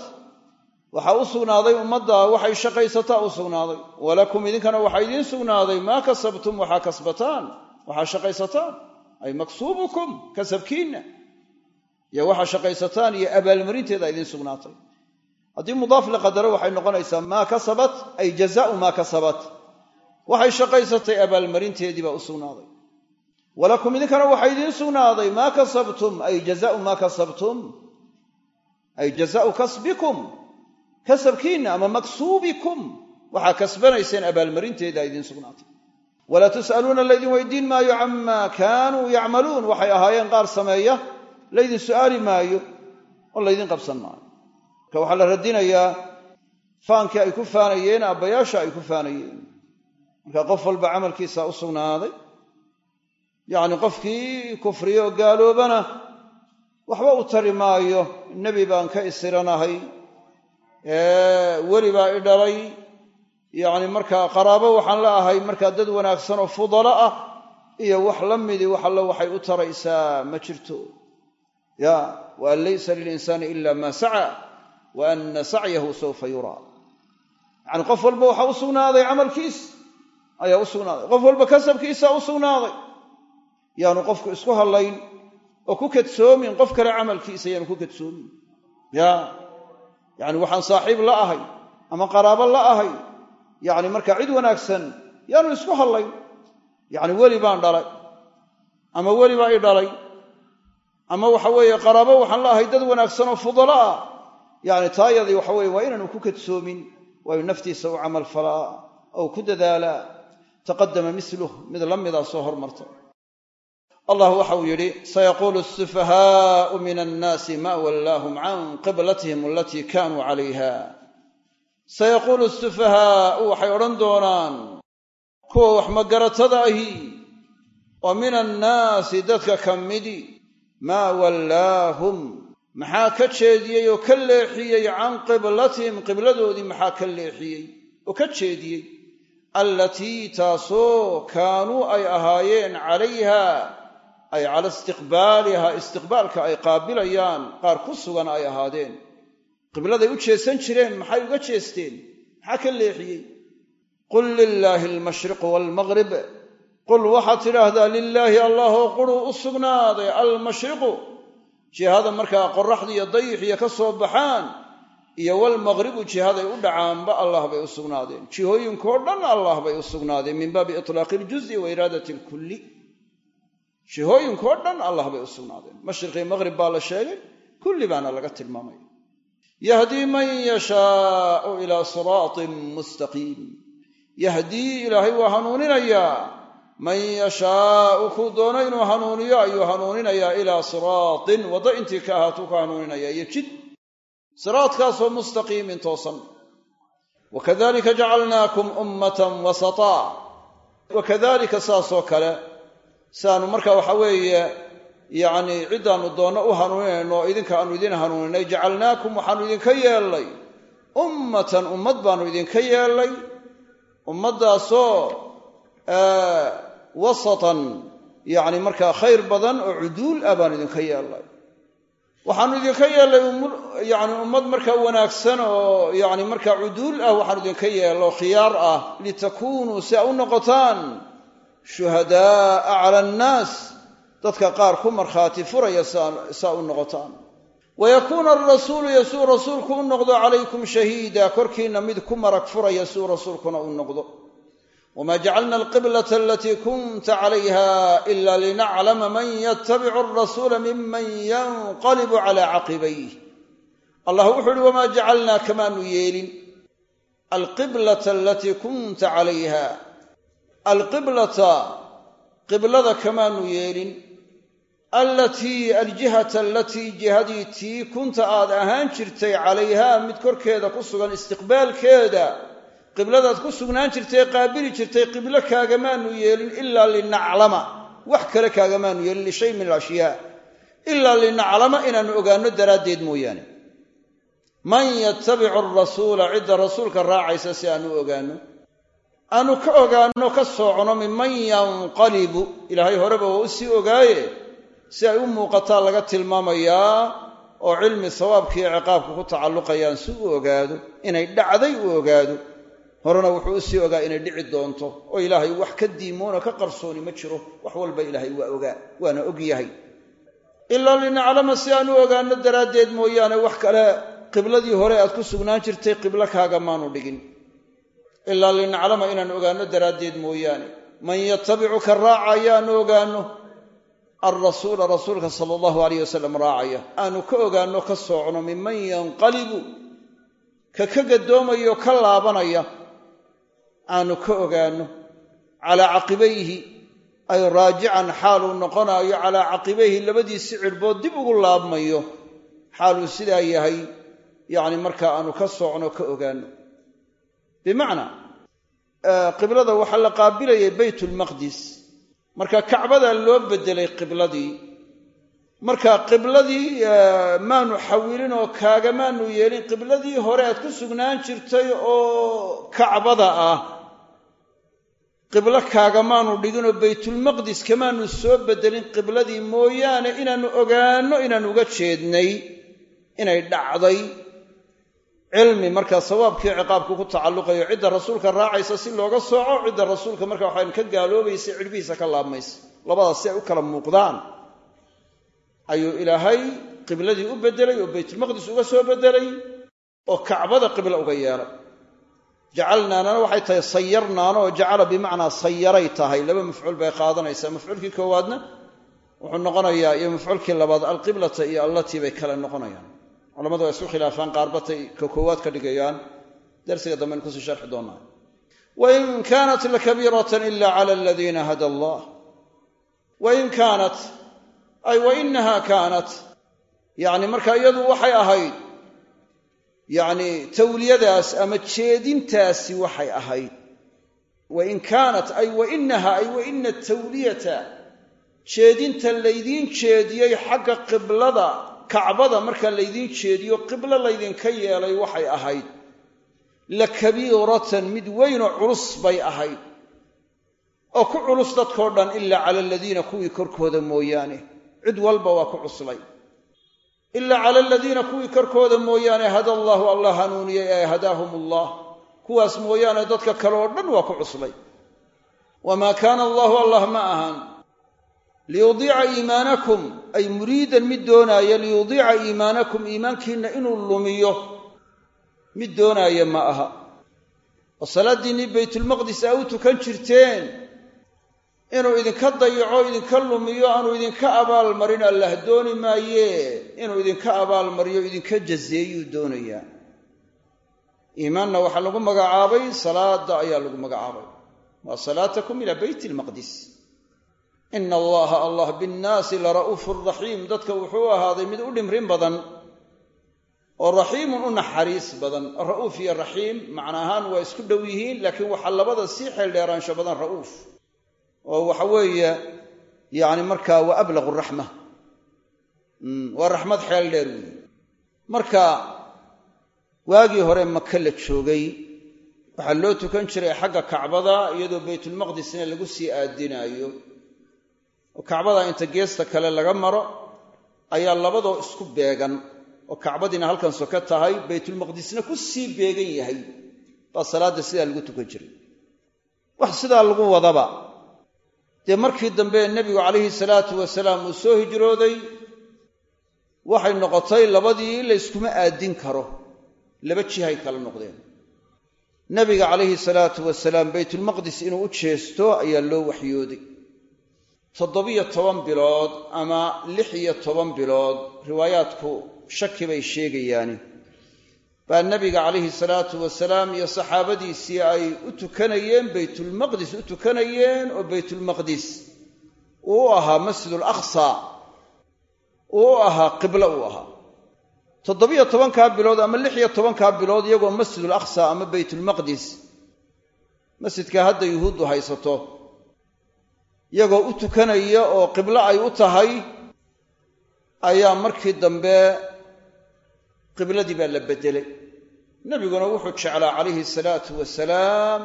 waxaa u sugnaaday ummadda waxay shaqaysataa u sugnaaday. Walakum idinkana waxaa idiin sugnaaday maa kasabtum waxaa kasbataan waxaa shaqaysataan. Ay maksuubukum kasabkiinna. Iyo waxaa shaqaysataan iyo abaalmarinteeda idiin sugnaatay. Haddii mudaaf la qadaro waxay noqonaysaa maa kasabat ay jazaau maa kasabat. Waxay shaqaysatay abaalmarinteedii baa u sugnaaday. Walakum idinkana waxaa idiin sugnaaday maa kasabtum ay jazaau maa kasabtum. Ay jazaau kasbikum kasabkiinna ama maksuubikum waxaa kasbanayseen abaalmarinteeda idiin sugnaatay. Walaa tus'aluuna laydin weydiin maayo camaa kaanuu yacmaluun. Waxay ahaayeen qaar sameeya laydin su'aali maayo oo laydin qabsan maayo. Marka waxaa la radinayaa faankii ay ku faanayeen aabbayaasha ay ku faanayeen. Marka qof walba camalkiisa u sugnaaday yacni qofkii kufriyo oo gaaloobana waxba u tari maayo nebi baan ka isiranahay weli baa i dhalay. Yacni markaa qaraabo waxaan la ahay markaa dad wanaagsan oo fudalo ah iyo wax la midii wax alle waxay u taraysaa ma jirto. Ya wa an laysa lilinsaani ila maa saca wa anna sacyahu sawfa yuraa yacni qof walba waxaa u sugnaaday camalkiis ayaa u sugnaaday. Qof walba kasabkiisa u sugnaaday. Yaanu qofku isku hadlayn oo ku kadsoomin qof kale camalkiisa yaanu ku kadsoomin. Ya yacni waxaan saaxiib la ahay ama qaraabo la ahay yacni markaa cid wanaagsan yaanu isku hadlayn yacni weli baan dhalay ama weli baa i dhalay ama waxa weeye qaraabo waxaan la ahay dad wanaagsan oo fudalo ah. Yacni taa yadii waxa weye waa inaanu ku kadsoomin waayu naftiisa u camal falaa ou ku dadaalaa taqadama miluh mid la midaa soo hormarta allah waxa uu yidhi sayaquulu asufahaau min annaasi ma wallaahum can qiblatihim alatii kaanuu calayha. Sayaquulu asufahaau waxay odhan doonaan kuwa wax magaratada ahi oo min annaasi dadka ka midi maa wallaahum maxaa ka jeediyey oo ka leexiyey can qiblatihim qibladoodii maxaa ka leexiyey oo ka jeediyey? Allatii taasoo kaanuu ay ahaayeen calayha ay cala istiqbaaliha istiqbaalka ay qaabilayaan qaar ku sugan ay ahaadeen. Qibladay u jeesan jireen maxay uga jeesteen? Maxaa ka leexiyey? Qul lilaahi almashriqu waalmaqrib qul waxaad tidhaahdaa lilaahi allahoo quruu u sugnaaday almashriqu. Jihada markaa qoraxda iyo dayixiyo ka soo baxaan iyo walmaqribu jihaday u dhacaanba allah bay u sugnaadeen. Jihooyinkao dhan allah bay u sugnaadeen min baabi itlaaqi iljuzi wa iraadati alkulli jihooyinkao dhan allah bay u sugnaadeen. Mashriqii maqrib baa la sheegay kulli baana laga tilmaamaya yahdii man yashaau ilaa siraatin mustaqiim. Yahdii ilaahay waa hanuuninayaa man yashaau kuu doono inuu hanuuniyo ayuu hanuuninayaa ilaa siraatin waddo intii ka ahaatuu ka hanuuninaya. Iyo jid siraadkaasoo mustaqiimin toosan wakadalika jacalnaakum ummatan wasataa wakadalika saasoo kale siaanu marka waxa weeye yacni ciddaannu doonno u hanuuninayno oo idinka aanu idin hanuuninay jacalnaakum waxaanu idinka yeellay ummatan ummad baanu idinka yeellay ummaddaasoo wasatan yacni markaa khayr badan oo cuduul ah baanu idinka yeellay. Waxaanu idinka yeellay yani ummad markaa wanaagsan oo yani markaa cuduul ah waxaanu idinka yeello khiyaar ah litakuunuu si a u noqotaan shuhadaaa cala annaas dadka qaar ku markhaati furaya saa u noqotaan. Wayakuuna arasuulu yo suu rasuulku u noqdo calaykum shahiida korkiinna mid ku marag furaya suu rasuulkuna u noqdo. Wamaa jacalna alqiblata alatii kunta calayha ila linaclama man yatabicu alrasuula miman yanqalibu cala caqibayh allah wuxuu uhi wamaa jacalnaa kamaanu yeelin. Alqiblata alatii kunta calayha alqiblata qiblada kamaanu yeelin. allatii aljihata alatii jihadii tii kunta aad ahaan jirtay calayhaa mid korkeeda ku sugan istiqbaalkeeda qibladaad ku sugnaan jirtay qaabili jirtay qiblo kaagamaanu yeelin ilaa linaclama wax kale kaagamaanu yeelin lishay min alashyaa ilaa linaclama inaannu ogaanno daraaddeed mooyaane man yatabicu arasuula cidda rasuulka raacaysa si aanu ogaanno aanu ka ogaanno ka soocno minman yanqalibu. Ilaahay horeba waa u sii ogaaye si ay u muuqataa laga tilmaamayaa oo cilmi sawaabkiiyo ciqaabka ku tacalluqayaan si u ogaado inay dhacday u ogaado. Horena wuxuu u sii ogaa inay dhici doonto oo ilaahay wax ka diimoona ka qarsooni ma jiro wax walba ilaahay waa ogaa waana og yahay. Ilaa linaclama si aan u ogaanno daraaddeed mooyaane wax kale qibladii hore aad ku sugnaan jirtay qiblo kaaga maanu dhigin ilaa linaclama inaan ogaanno daraaddeed mooyaane. Man yatabicu ka raacaya aanu ogaanno alrasuula rasuulka sala allahu alayh wasalam raacaya. Aanu ka ogaanno ka soocno minman yanqalibu ka ka gadoomayo ka laabanaya aanu ka ogaanno calaa caqibayhi ay raajican xaaluu noqonaayo calaa caqibayhi labadiisi cidhbood dib ugu laabmayo. Xaaluu sidaa yahay yacni markaa aanu ka soocno ka ogaanno bimacnaa qiblada waxaa la qaabilayay bayt lmaqdis marka kacbadaa loo bedelay qibladii marka qibladii maanu xawilin oo kaagamaanu yeelin qibladii hore aad ku sugnaan jirtay oo kacbada ah qiblo kaagamaanu dhiginoo baytulmaqdis kamaanu soo bedelin qibladii mooyaane inaannu ogaanno inaanu uga jeednay inay dhacday cilmi markaa sawaabkii ciqaabku ku tacalluqayo cidda rasuulka raacaysa si looga sooco cidda rasuulka marka waxaan ka gaaloobaysa cidhbihiisa ka laabmaysa. Labadaas si ay u kala muuqdaan. Ayuu ilaahay qibladii u bedelay oo baytulmaqdis uga soo bedelay oo kacbada qiblo uga yeelay jacalnaanana waxay tahay sayarnaana oo jacala bimacnaa sayaray tahay. Laba mafcuul bay qaadanaysaa. Mafcuulkii koowaadna wuxuu noqonayaa iyo mafcuulkii labaad alqiblata iyo allatii bay kale noqonayaan culamadu waa isku khilaafaan qaarbatay ka koowaad ka dhigayaan darsiga dambeyn ku sii sharxi doonaa wain kaanat lakabiiratan ila cala aladiina hada allah. Wain kaanat ay wainaha kaanat yacni marka iyadu waxay ahayd yacni tawliyadaas ama jeedintaasi waxay ahayd. Wain kaanat ay wainaha ay waina tawliyata jeedinta laydiin jeediyey xagga qiblada kacbada markaa laydiin jeediyo qiblo laydinka yeelay waxay ahayd la kabiiratan mid weynoo culus bay ahayd. Oo ku culus dadkao dhan ilaa cala aladiina kuwii korkooda mooyaane. Cid walba waa ku cuslay. Ilaa cala aladiina kuwii korkooda mooyaane hada allaahu allah hanuuniyey ee hadaahum allah kuwaas mooyaane dadka kale oo dhan waa ku cuslay. Wamaa kaana allaahu allah ma ahan liyudiica iimaanakum ay muriidan mid doonaaya liyudiica iimaanakum iimaankiinna inuu lumiyo mid doonaaya ma aha. Oo salaaddiinnii baytulmaqdis aa u tukan jirteen inuu idinka dayaco idinka lumiyo aanu idinka abaalmarin allah dooni maayee inuu idinka abaalmariyo idinka jazeeyuu doonayaa. Iimaanna waxaa lagu magacaabay salaada ayaa lagu magacaabay. Waa salaatakum ilaa beyt lmaqdis ina allaha allah binnaasi lara'uufun raxiim dadka wuxuu ahaaday mid u dhimrin badan oo raxiimun u naxariis badan. Ra'uuf iyo raxiim macna ahaan waa isku dhow yihiin laakiin waxaa labada sii xeeldheeraansho badan ra'uuf. Oo waxa weeye yacni markaa waa ablaqu raxma. Waa raxmad xeel dheer weeye. Marka waagii hore maka la joogay waxaa loo tukan jiray xagga kacbada iyadoo baytulmaqdisna lagu sii aadinaayo oo kacbada inta geesta kale laga maro ayaa labadoo isku beegan oo kacbadiina halkan soka tahay baytulmaqdisna ku sii beegan yahay. Baa salaadda sidaa lagu tukan jiray. Wax sidaa lagu wadaba. Dee markii dambe nebigu calayhi salaatu wasalaam uu soo hijrooday waxay noqotay labadii layskuma aadin karo. Laba jihay kala noqdeen. Nebiga calayhi salaatu wasalaam baytulmaqdis inuu u jeesto ayaa loo waxyooday toddobiyo toban bilood ama lix iyo toban bilood riwaayaadku shaki bay sheegayaani. Baa nebiga calayhi salaatu wasalaam iyo saxaabadiisii ay u tukanayeen baytulmaqdis u tukanayeen oo baytulmaqdis uu u ahaa masjidul aqsa uu ahaa qiblo uu ahaa. Toddobiyo tobankaa bilood ama lix iyo tobankaa bilood iyagoo masjidul aqsa ama baytulmaqdis masjidka hadda yuhuuddu haysato iyagoo u tukanaya oo qiblo ay u tahay ayaa markii dambe qibladii baa la beddelay nebiguna wuxuu jeclaa calayhi salaatu wasalaam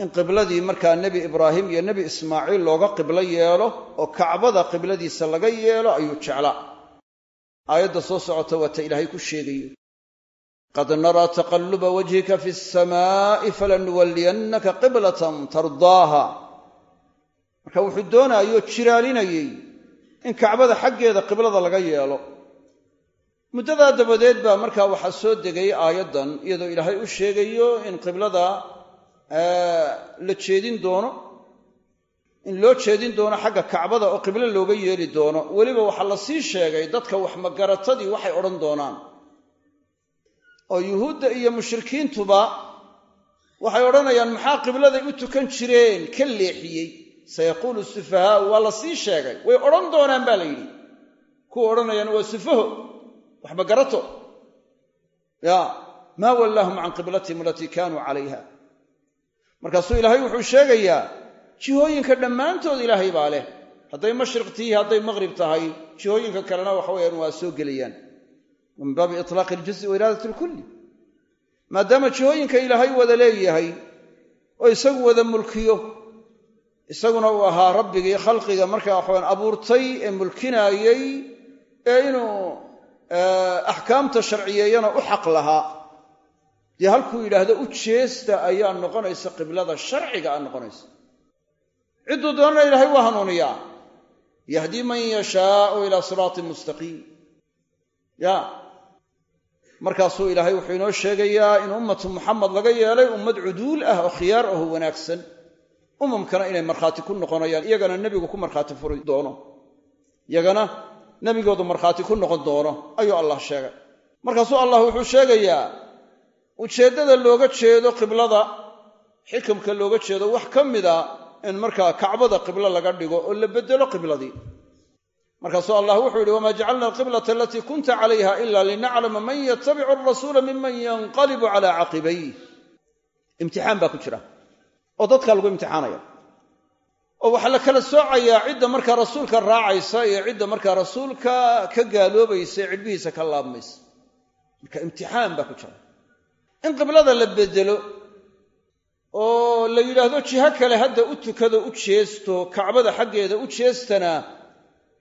in qibladii markaa nebi ibraahim iyo nebi ismaaciil looga qiblo yeelo oo kacbada qibladiisa laga yeelo ayuu jeclaa. Aayadda soo socota waa ta ilaahay ku sheegayo. Qad naraa taqalluba wajhika fi samaa'i falanuwalliyannaka qiblatan tardaaha marka wuxuu doonaayoo jiraalinayey in kacbada xaggeeda qiblada laga yeelo. Muddadaa dabadeed baa markaa waxaa soo degay aayaddan iyadoo ilaahay u sheegayo in qiblada la jeedin doono in loo jeedin doono xagga kacbada oo qiblo looga yeeli doono. Weliba waxaa la sii sheegay dadka waxmagaratadii waxay odhan doonaan. Oo yuhuudda iyo mushrikiintuba waxay odhanayaan maxaa qibladay u tukan jireen? Ka leexiyey sayaquulu sufahaau waa la sii sheegay. Way odhan doonaan baa la yidhi. Kuwa odhanayaan waa sufaho waxmagarato ya maa wallaahum can qiblatihim alatii kaanuu calayha. Markaasuu ilaahay wuxuu sheegayaa jihooyinka dhammaantood ilaahay baa leh. Hadday mashriq tihi hadday maqrib tahay jihooyinka kalena waxa weyaan waa soo gelayaan. Min baabi itlaaqi iljuzi wa iraadat lkulli maadaama jihooyinka ilaahay wada leeyahay oo isagu wada mulkiyo isaguna uu ahaa rabbigii khalqiga markaa waxawan abuurtay ee mulkinaayey ee inuu axkaamta sharciyeeyana u xaq lahaa. Dee halkuu yidhaahdo u jeesta ayaa noqonaysa qiblada sharciga a noqonaysa. Cidduu doonana ilaahay waa hanuuniyaa. Yahdii man yashaau ilaa siraatin mustaqiim. Ya markaasuu ilaahay wuxuu inoo sheegayaa in ummatu muxamed laga yeelay ummad cuduul ah oo khiyaar aho wanaagsan umamkana inay markhaati ku noqonayaan iyagana nebigu ku markhaati furi doono. Iyagana nebigoodu markhaati ku noqon doono ayuu allah sheegay. Markaasuu allah wuxuu sheegayaa ujeeddada looga jeedo qiblada xikamka looga jeedo wax ka mida in markaa kacbada qiblo laga dhigo oo la beddelo qibladii. Markaasuu allah wuxuu yidhi wamaa jacalna alqiblata alatii kunta calayha ila linaclama man yatabicu alrasuula miman yanqalibu calaa caqibayh imtixaan baa ku jira oo dadkaa lagu imtixaanaya oo waxaa la kala soocayaa cidda markaa rasuulka raacaysa iyo cidda markaa rasuulka ka gaaloobaysa ee cidhbihiisa ka laabmaysa. Marka imtixaan baa ku jira. In qiblada la beddelo oo la yidhaahdo jiho kale hadda u tukado u jeesto kacbada xaggeeda u jeestana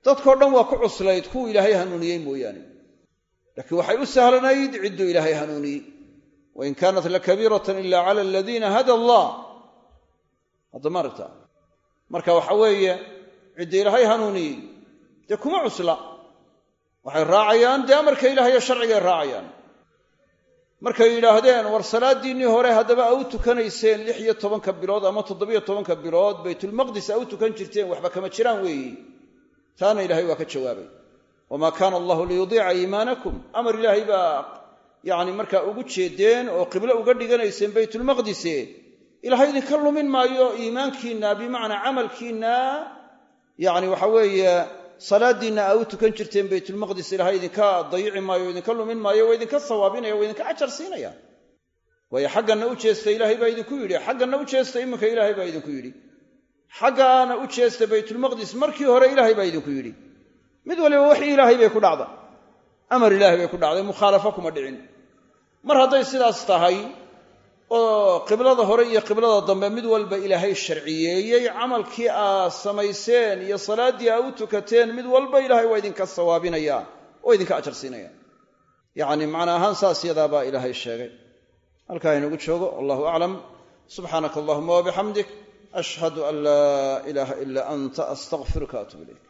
dadkao dhan waa ku cuslayd kuwa ilaahay hanuuniyey mooyaane. Laakiin waxay u sahlanayd cidduu ilaahay hanuuniyey. Wain kaanat lakabiiratan ila cala aladiina hada allah hadda maaragta marka waxa weeye cidda ilaahay hanuuniyey dee kuma cusla. Waxay raacayaan dee amarka ilahay ee sharcigay raacayaan. Markay yidhaahdeen war salaadiinnii hore haddaba a u tukanayseen lix iyo tobanka bilood ama toddobiyo tobanka bilood baytulmaqdis a u tukan jirteen waxba kama jiraan weeyi. Taana ilahay waa ka jawaabay. Wamaa kaana allahu liyudiica iimaanakum. Amar ilaahay baa yacni markaa ugu jeedeen oo qiblo uga dhiganayseen baytulmaqdise ilahay idinka lumin maayo iimaankiinna bimacnaa camalkiinna yacni waxa weeye salaadiinna aa u tukan jirteen baytulmaqdis ilahay idinka dayici maayo idinka lumin maayo waa idinka sawaabinaya waa idinka ajar siinaya. Waayo xagganna u jeesta ilaahay baa idinku yidhi xagganna u jeesta iminka ilaahay baa idinku yidhi. Xaggaana u jeesta baytulmaqdis markii hore ilaahay baa idinku yidhi. Mid waliba waxii ilaahay bay ku dhacday amar ilaahay bay ku dhacday mukhaalafo kuma dhicin. Mar hadday sidaas tahay oo qiblada hore iyo qiblada dambe mid walba ilaahay sharciyeeyey camalkii aa samayseen iyo salaaddii aa u tukateen mid walba ilaahay waa idinka sawaabinaya oo idinka ajar siinaya yacni macna ahaan saas yadaabaa ilaahay sheegay. Halkaa inagu joogo wallahu aclam. Subxaanaka allahuma wabixamdik ashhadu an laa ilaaha ilaa anta astaqfiruka atub ilayk